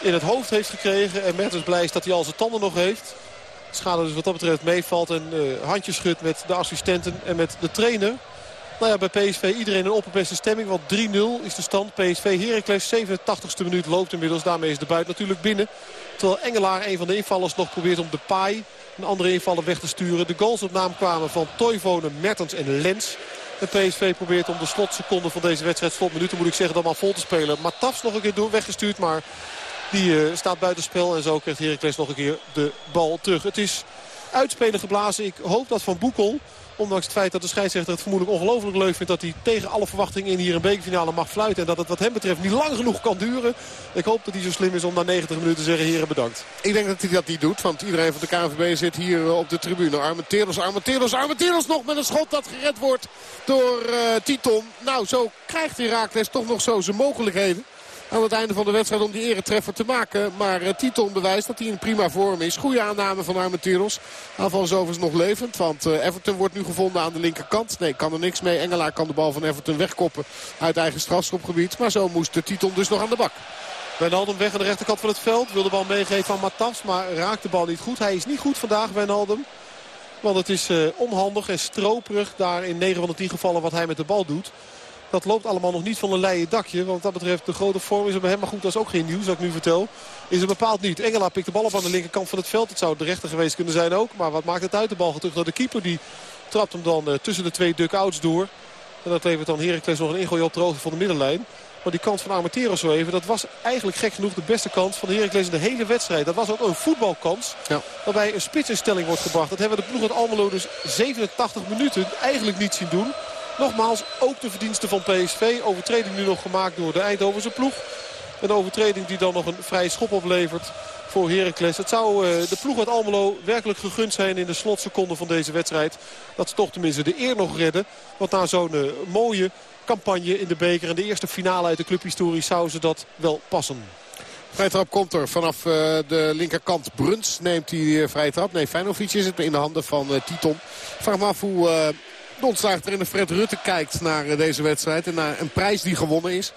in het hoofd heeft gekregen. En Mertens blij is dat hij al zijn tanden nog heeft. Schade dus wat dat betreft meevalt en handjes schudt met de assistenten en met de trainer. Nou ja, bij PSV iedereen een opperbeste stemming. Want 3-0 is de stand. PSV Heracles 87ste minuut loopt inmiddels. Daarmee is de buit natuurlijk binnen. Terwijl Engelaar, een van de invallers, nog probeert om de paai een andere invaller weg te sturen. De goals op naam kwamen van Toivonen, Mertens en Lens. De PSV probeert om de slotseconden van deze wedstrijd, slotminuten moet ik zeggen, dan maar vol te spelen. Matafs nog een keer weggestuurd, maar die uh, staat buitenspel. En zo krijgt Heracles nog een keer de bal terug. Het is uitspelen geblazen. Ik hoop dat Van Boekel Ondanks het feit dat de scheidsrechter het vermoedelijk ongelooflijk leuk vindt... dat hij tegen alle verwachtingen in hier een bekerfinale mag fluiten. En dat het wat hem betreft niet lang genoeg kan duren. Ik hoop dat hij zo slim is om na 90 minuten te zeggen... heren bedankt. Ik denk dat hij dat niet doet. Want iedereen van de KNVB zit hier eh, op de tribune. Armenteros, Armenteros, Armenteros nog met een schot dat gered wordt door uh, Titon. Nou, zo krijgt Herakles toch nog zo zijn mogelijkheden aan het einde van de wedstrijd om die eretreffer te maken. Maar uh, Titon bewijst dat hij in prima vorm is. Goede aanname van Armenteros. Aanval is nog levend. Want uh, Everton wordt nu gevonden aan de linkerkant. Nee, kan er niks mee. Engelaar kan de bal van Everton wegkoppen uit eigen strafschopgebied. Maar zo moest de Titon dus nog aan de bak. Wijnaldum weg aan de rechterkant van het veld. Wil de bal meegeven van Matas, maar raakt de bal niet goed. Hij is niet goed vandaag, Wijnaldum. Want het is uh, onhandig en stroperig daar in 9 van de 10 gevallen wat hij met de bal doet. Dat loopt allemaal nog niet van een leien dakje. Want wat dat betreft de grote vorm is er bij hem. Maar goed, dat is ook geen nieuws, dat ik nu vertel. Is er bepaald niet. Engela pikt de bal op aan de linkerkant van het veld. Het zou de rechter geweest kunnen zijn ook. Maar wat maakt het uit? De bal gaat terug naar de keeper. Die trapt hem dan uh, tussen de twee duck-outs door. En dat levert dan Heracles nog een ingooi op de hoogte van de middenlijn. Maar die kans van Armentero zo even, dat was eigenlijk gek genoeg de beste kans van Heracles in de hele wedstrijd. Dat was ook een voetbalkans ja. waarbij een spitsinstelling wordt gebracht. Dat hebben we de ploeg uit Almelo dus 87 minuten eigenlijk niet zien doen. Nogmaals, ook de verdiensten van PSV. Overtreding nu nog gemaakt door de Eindhovense ploeg. Een overtreding die dan nog een vrije schop oplevert voor Heracles. Het zou uh, de ploeg uit Almelo werkelijk gegund zijn in de slotseconde van deze wedstrijd. Dat ze toch tenminste de eer nog redden. Want na zo'n uh, mooie campagne in de beker en de eerste finale uit de clubhistorie zou ze dat wel passen. Vrije trap komt er vanaf uh, de linkerkant. Bruns neemt die vrije trap. Nee, Feyenoord is het in de handen van Titon. Vraag me af hoe de de Fred Rutte kijkt naar eh, deze wedstrijd. En naar een prijs die gewonnen is.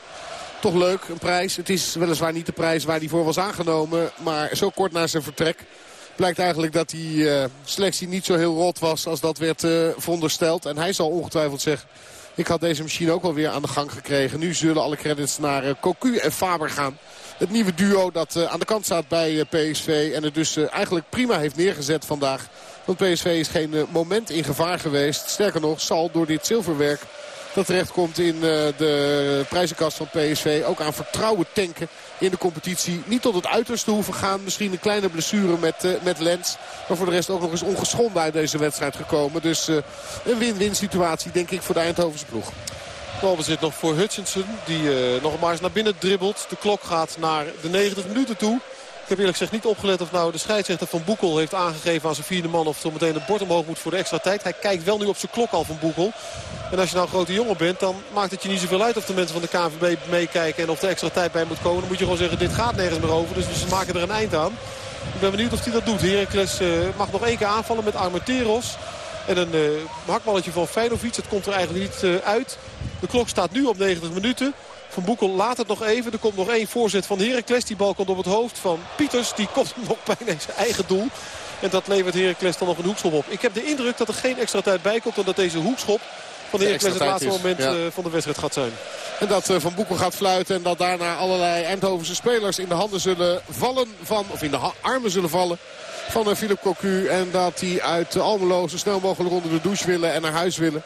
Toch leuk, een prijs. Het is weliswaar niet de prijs waar hij voor was aangenomen. Maar zo kort na zijn vertrek blijkt eigenlijk dat die uh, selectie niet zo heel rot was als dat werd uh, verondersteld. En hij zal ongetwijfeld zeggen... Ik had deze machine ook wel weer aan de gang gekregen. Nu zullen alle credits naar Cocu en Faber gaan. Het nieuwe duo dat aan de kant staat bij PSV. En het dus eigenlijk prima heeft neergezet vandaag. Want PSV is geen eh, moment in gevaar geweest. Sterker nog, zal door dit zilverwerk dat terecht komt in eh, de prijzenkast van PSV. Ook aan vertrouwen tanken in de competitie. Niet tot het uiterste hoeven gaan. Misschien een kleine blessure met, met Lens. Maar voor de rest ook nog eens ongeschonden uit deze wedstrijd gekomen. Dus een win-win situatie denk ik voor de Eindhovense ploeg. Balbezit nog voor Hutchinson. Die uh, nog maar eens naar binnen dribbelt. De klok gaat naar de 90 minuten toe. Ik heb eerlijk gezegd niet opgelet of nou de scheidsrechter van Boekel heeft aangegeven aan zijn vierde man. Of zo meteen het bord omhoog moet voor de extra tijd. Hij kijkt wel nu op zijn klok al van Boekel. En als je nou een grote jongen bent dan maakt het je niet zoveel uit of de mensen van de KNVB meekijken. En of de extra tijd bij moet komen. Dan moet je gewoon zeggen dit gaat nergens meer over. Dus we maken er een eind aan. Ik ben benieuwd of hij dat doet. Heracles uh, mag nog één keer aanvallen met Armenteros. En een uh, hakballetje van Feinovic. Het komt er eigenlijk niet uh, uit. De klok staat nu op 90 minuten. Van Boekel laat het nog even. Er komt nog één voorzet van Heracles. Die bal komt op het hoofd van Pieters. Die komt nog bijna zijn eigen doel. En dat levert Heracles dan nog een hoekschop op. Ik heb de indruk dat er geen extra tijd bij komt. En dat deze hoekschop van de Heracles het laatste moment eh, van de wedstrijd gaat zijn. En dat Van Boekel gaat fluiten. En dat daarna allerlei Eindhovense spelers in de handen zullen vallen van... Of in de armen zullen vallen van Philip Cocu. En dat die uit Almelo zo snel mogelijk onder de douche willen en naar huis willen.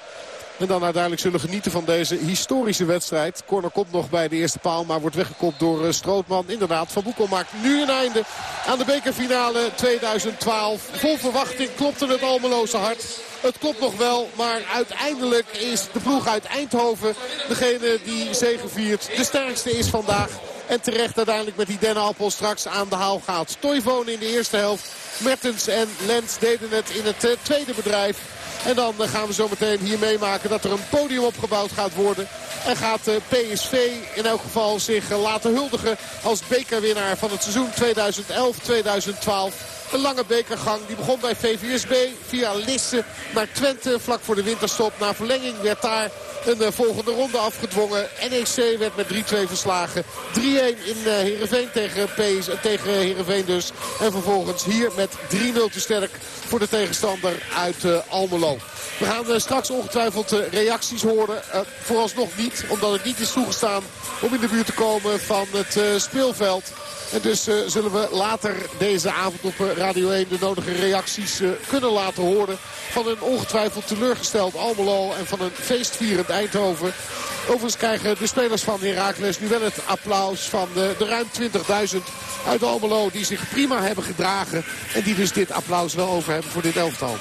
En dan uiteindelijk zullen genieten van deze historische wedstrijd. Corner komt nog bij de eerste paal, maar wordt weggekopt door Strootman. Inderdaad, Van Boekel maakt nu een einde aan de bekerfinale 2012. Vol verwachting klopte het Almeloze hart. Het klopt nog wel, maar uiteindelijk is de ploeg uit Eindhoven degene die zegeviert. De sterkste is vandaag. En terecht uiteindelijk met die Dennenappel straks aan de haal gaat. Toivonen in de eerste helft. Mertens en Lens deden het in het eh, tweede bedrijf. En dan eh, gaan we zo meteen hier meemaken dat er een podium opgebouwd gaat worden. En gaat eh, PSV in elk geval zich laten huldigen als bekerwinnaar van het seizoen 2011-2012. Een lange bekergang. Die begon bij VVSB via Lisse naar Twente. Vlak voor de winterstop. Na verlenging werd daar een uh, volgende ronde afgedwongen. NEC werd met 3-2 verslagen. 3-1 in uh, Heerenveen tegen, PS, tegen Heerenveen dus. En vervolgens hier met 3-0 te sterk voor de tegenstander uit Almelo. We gaan straks ongetwijfeld reacties horen. vooralsnog niet, omdat het niet is toegestaan om in de buurt te komen van het speelveld. En dus uh, zullen we later deze avond op uh, Radio 1 de nodige reacties uh, kunnen laten horen. Van een ongetwijfeld teleurgesteld Almelo en van een feestvierend Eindhoven. Overigens krijgen de spelers van Heracles nu wel het applaus van de, de ruim 20.000 uit Almelo. Die zich prima hebben gedragen. En die dus dit applaus wel over hebben voor dit elftal.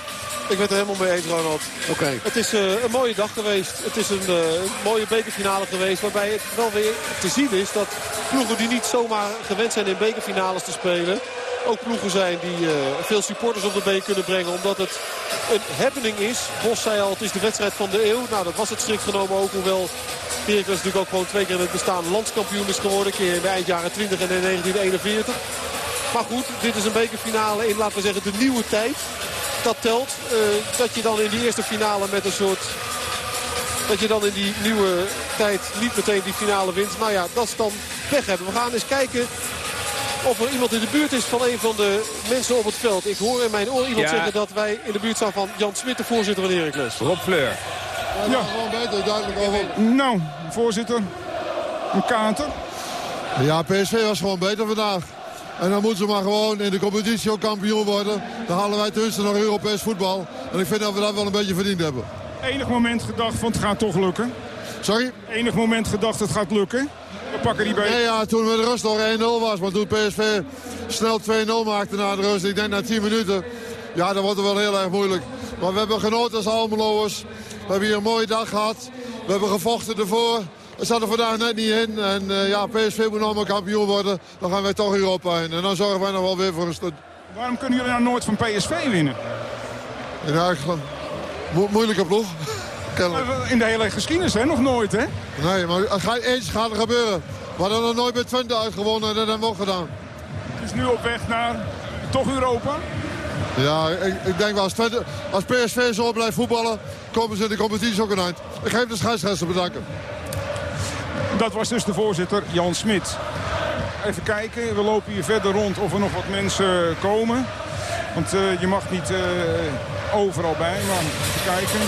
Ik ben het er helemaal mee eens, Ronald. Oké. Het is uh, een mooie dag geweest. Het is een uh, mooie bekerfinale geweest. Waarbij het wel weer te zien is dat ploegen die niet zomaar gewend zijn in bekerfinales te spelen. Ook ploegen zijn die uh, veel supporters op de been kunnen brengen. Omdat het een happening is. Bos zei al, het is de wedstrijd van de eeuw. Nou, dat was het strikt genomen ook. Hoewel Heracles natuurlijk ook gewoon twee keer in het bestaan landskampioen is geworden. Een keer in de eind jaren 20 en in 1941. Maar goed, dit is een bekerfinale in, laten we zeggen, de nieuwe tijd dat telt. Uh, dat je dan in die eerste finale met een soort... Dat je dan in die nieuwe tijd niet meteen die finale wint. Nou ja, dat is dan weg hebben. We gaan eens kijken of er iemand in de buurt is van een van de mensen op het veld. Ik hoor in mijn oor iemand ja. zeggen dat wij in de buurt staan van Jan Smit, de voorzitter van Heracles. Rob Fleur. Ja, ja. gewoon beter, duidelijk over. Nou, voorzitter, een kater. Ja, PSV was gewoon beter vandaag. En dan moeten ze maar gewoon in de competitie ook kampioen worden. Dan halen wij tenminste nog Europees voetbal. En ik vind dat we dat wel een beetje verdiend hebben. Enig moment gedacht van het gaat toch lukken? Sorry? Enig moment gedacht het gaat lukken? We pakken die bij. Nee, ja, toen we de rust nog 1-0 was. Maar toen PSV snel 2-0 maakte na de rust. Ik denk na 10 minuten. Ja, dan wordt het wel heel erg moeilijk. Maar we hebben genoten als Almeloers. We hebben hier een mooie dag gehad. We hebben gevochten ervoor. Het zat er vandaag net niet in. En uh, ja, PSV moet nog maar kampioen worden. Dan gaan wij toch Europa in. En dan zorgen wij nog wel weer voor een stuk. Waarom kunnen jullie nou nooit van PSV winnen? Ja, mo moeilijke ploeg. In de hele geschiedenis, hè? Nog nooit, hè? Nee, maar eens gaat er gebeuren. We hadden nog nooit met Twente uitgewonnen en dat hebben we ook gedaan. Het is nu op weg naar toch Europa? Ja, ik, ik denk wel als, Twente, als PSV zo blijft voetballen, komen ze in de competitie ook een eind. Ik geef de scheidsrechter bedanken. Dat was dus de voorzitter Jan Smit. Even kijken, we lopen hier verder rond of er nog wat mensen komen. Want uh, je mag niet uh, overal bij, maar even kijken.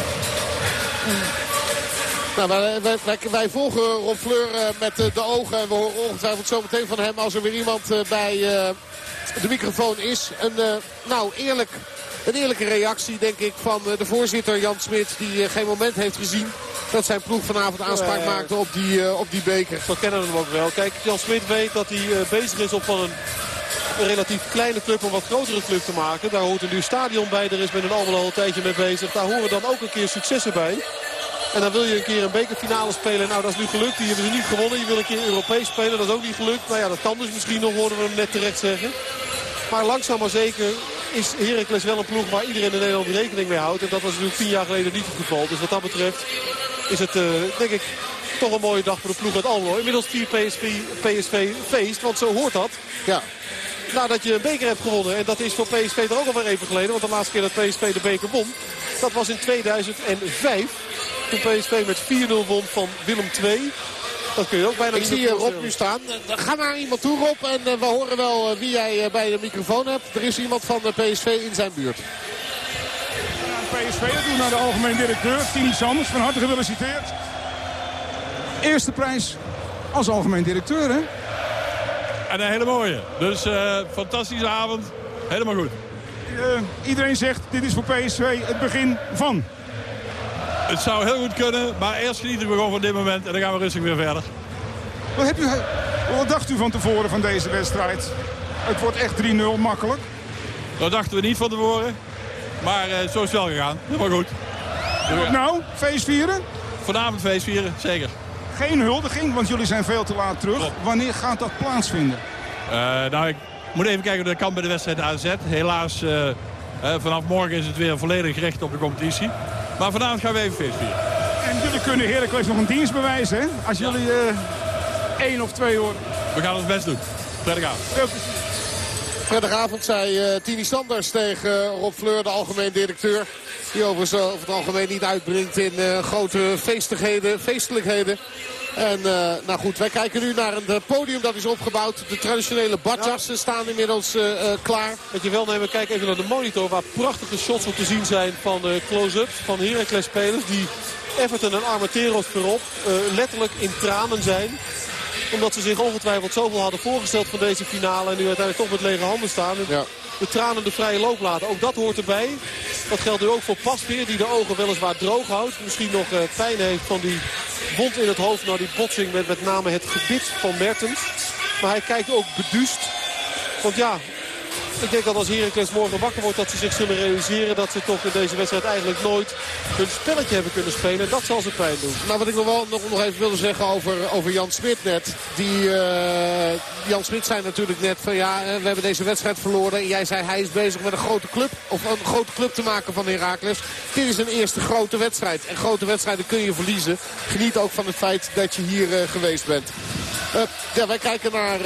Nou, wij, wij, wij, volgen Rob Fleur uh, met de ogen. En we horen ongetwijfeld zo meteen van hem als er weer iemand bij de microfoon is. Een, nou, eerlijk, een eerlijke reactie, denk ik, van de voorzitter Jan Smit. Die geen moment heeft gezien dat zijn ploeg vanavond aanspraak maakte op die, op die beker. We kennen hem ook wel. Kijk, Jan Smit weet dat hij bezig is om van een, een, relatief kleine club een wat grotere club te maken. Daar hoort een nieuw stadion bij. Er is met een Almelo al een tijdje mee bezig. Daar horen dan ook een keer successen bij. En dan wil je een keer een bekerfinale spelen. Nou, dat is nu gelukt. Die hebben ze niet gewonnen. Je wil een keer Europees spelen. Dat is ook niet gelukt. Nou ja, dat kan dus misschien nog, worden we hem net terecht zeggen. Maar langzaam maar zeker is Heracles wel een ploeg waar iedereen in Nederland rekening mee houdt. En dat was natuurlijk tien jaar geleden niet het geval. Dus wat dat betreft is het, uh, denk ik, toch een mooie dag voor de ploeg uit Almelo. Inmiddels vier PSV, PSV feest, want zo hoort dat. Ja. Nadat je een beker hebt gewonnen. En dat is voor PSV er ook alweer even geleden. Want de laatste keer dat PSV de beker won, dat was in 2005. Toen PSV met 4-0 won van Willem II. Dat kun je ook bijna Ik zie Rob nu staan. Ga naar iemand toe Rob. En uh, we horen wel wie jij bij de microfoon hebt. Er is iemand van de PSV in zijn buurt. PSV. Dat doen naar de algemeen directeur, Tini Sanders. Van harte gefeliciteerd. Eerste prijs als algemeen directeur, hè? En een hele mooie. Dus uh, fantastische avond. Helemaal goed. Uh, iedereen zegt, dit is voor PSV het begin van. Het zou heel goed kunnen, maar eerst genieten we gewoon van dit moment en dan gaan we rustig weer verder. Wat, heb u, wat dacht u van tevoren van deze wedstrijd? Het wordt echt 3-0, makkelijk. Dat dachten we niet van tevoren, maar uh, zo is het wel gegaan. Helemaal goed. Nou, feest vieren? Vanavond feest vieren, zeker. Geen huldiging, want jullie zijn veel te laat terug. Wanneer gaat dat plaatsvinden? Uh, nou, ik moet even kijken hoe dat kan bij de wedstrijd AZ. Helaas, uh, vanaf morgen is het weer volledig gericht op de competitie. Maar vanavond gaan we even feest vieren. En jullie kunnen Heracles nog een dienst bewijzen, hè? Als jullie uh, één of twee horen. We gaan ons best doen. Prettige avond. Vrijdagavond zei uh, Tini Sanders tegen Rob Fleur, de algemeen directeur. Die overigens over het algemeen niet uitbrengt in uh, grote feestigheden, feestelijkheden. En uh, nou goed, wij kijken nu naar een podium dat is opgebouwd. De traditionele badjassen ja. staan inmiddels uh, uh, klaar. Wat je wel nemen, kijk even naar de monitor waar prachtige shots op te zien zijn van de close-ups van Heracles spelers. Die Everton en Armenteros voorop letterlijk in tranen zijn omdat ze zich ongetwijfeld zoveel hadden voorgesteld van deze finale. En nu uiteindelijk toch met lege handen staan. Ja. De tranen de vrije loop laten. Ook dat hoort erbij. Dat geldt nu ook voor Pasveer. Die de ogen weliswaar droog houdt. Misschien nog uh, pijn heeft van die wond in het hoofd. naar die botsing met met name het gebit van Mertens. Maar hij kijkt ook beduust. Want ja, ik denk dat als Heracles morgen wakker wordt dat ze zich zullen realiseren... dat ze toch in deze wedstrijd eigenlijk nooit hun spelletje hebben kunnen spelen. Dat zal ze pijn doen. Nou, wat ik nog wel nog, nog even wilde zeggen over, over Jan Smit net. Die, uh, Jan Smit zei natuurlijk net van ja, we hebben deze wedstrijd verloren. En jij zei hij is bezig met een grote club. Of een grote club te maken van Heracles. Dit is een eerste grote wedstrijd. En grote wedstrijden kun je verliezen. Geniet ook van het feit dat je hier uh, geweest bent. Ja, wij kijken naar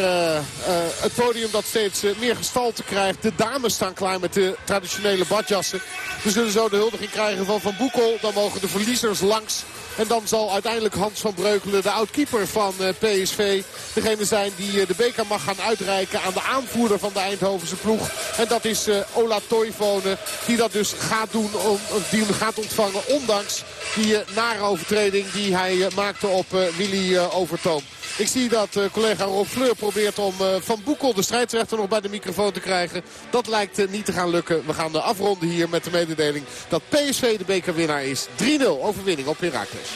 het podium dat steeds meer gestalte krijgt. De dames staan klaar met de traditionele badjassen. We zullen zo de huldiging krijgen van Van Boekel. Dan mogen de verliezers langs. En dan zal uiteindelijk Hans van Breukelen, de oud-keeper van PSV... degene zijn die de beker mag gaan uitreiken aan de aanvoerder van de Eindhovense ploeg. En dat is Ola Toivonen, die dat dus gaat doen, die hem gaat ontvangen... ondanks die nare overtreding die hij maakte op Willy Overtoom. Ik zie dat uh, collega Rob Fleur probeert om uh, Van Boekel de strijdrechter nog bij de microfoon te krijgen. Dat lijkt uh, niet te gaan lukken. We gaan de afronden hier met de mededeling dat PSV de bekerwinnaar is. 3-0 overwinning op Heracles.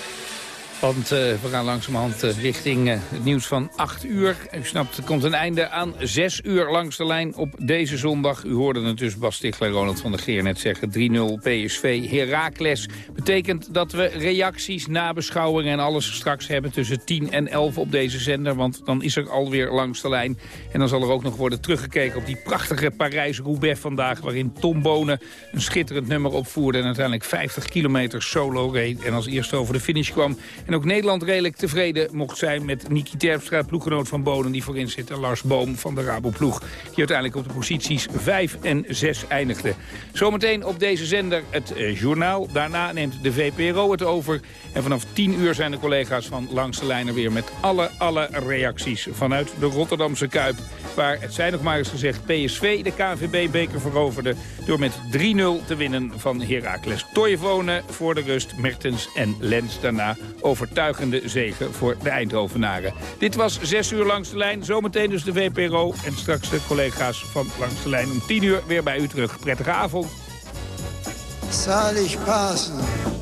Want uh, we gaan langzamerhand uh, richting uh, het nieuws van 8 uur. U snapt, er komt een einde aan 6 uur langs de lijn op deze zondag. U hoorde het dus Bas Stichler Ronald van der Geer net zeggen. 3-0 PSV Heracles. Betekent dat we reacties, nabeschouwingen en alles straks hebben tussen 10 en 11 op deze zender. Want dan is er alweer langs de lijn. En dan zal er ook nog worden teruggekeken op die prachtige Parijs-Roubaix vandaag. Waarin Tom Bonen een schitterend nummer opvoerde. En uiteindelijk 50 kilometer solo reed. En als eerste over de finish kwam. En ook Nederland redelijk tevreden mocht zijn met Niki Terpstra, ploeggenoot van Bonen die voorin zit. En Lars Boom van de Rabo-ploeg, die uiteindelijk op de posities 5 en 6 eindigde. Zometeen op deze zender het eh, journaal. Daarna neemt de VPRO het over. En vanaf 10 uur zijn de collega's van Langs de Lijn er weer met alle, alle reacties vanuit de Rotterdamse Kuip. Waar, het zijn nog maar eens gezegd, PSV de KNVB-beker veroverde... door met 3-0 te winnen van Heracles. Toivonen voor de rust, Mertens en Lens daarna overtuigende zegen voor de Eindhovenaren. Dit was 6 uur langs de lijn, zometeen dus de VPRO... en straks de collega's van Langs de Lijn om 10 uur weer bij u terug. Prettige avond. Zalig Pasen. Hooggeëerd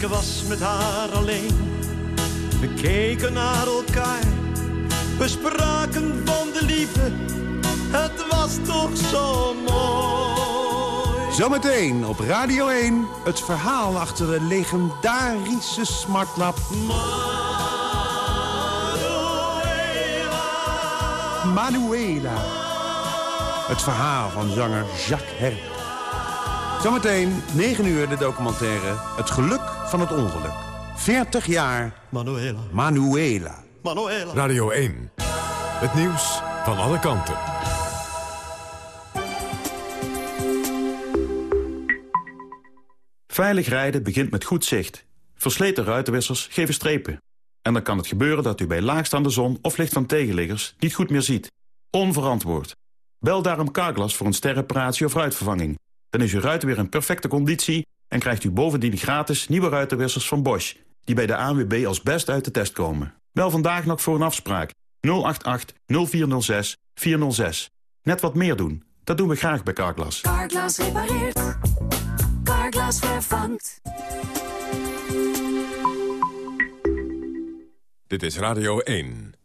Ik was met haar alleen. We keken naar elkaar. We spraken van de liefde. Het was toch zo mooi. Zometeen op Radio 1 het verhaal achter de legendarische smartlap. Manuela. Manuela. Het verhaal van zanger Jacques Herp. Zometeen 9 uur de documentaire Het geluk van het ongeluk. 40 jaar Manuela. Manuela. Manuela. Radio 1. Het nieuws van alle kanten. Veilig rijden begint met goed zicht. Versleten ruitenwissers geven strepen. En dan kan het gebeuren dat u bij laagstaande zon of licht van tegenliggers niet goed meer ziet. Onverantwoord. Bel daarom Carglass voor een sterreparatie of ruitvervanging. Dan is uw ruiten weer in perfecte conditie en krijgt u bovendien gratis nieuwe ruitenwissers van Bosch... die bij de ANWB als best uit de test komen. Bel vandaag nog voor een afspraak. 088 0406 406. Net wat meer doen. Dat doen we graag bij Carglass. Carglass repareert. Carglass vervangt. Dit is Radio 1.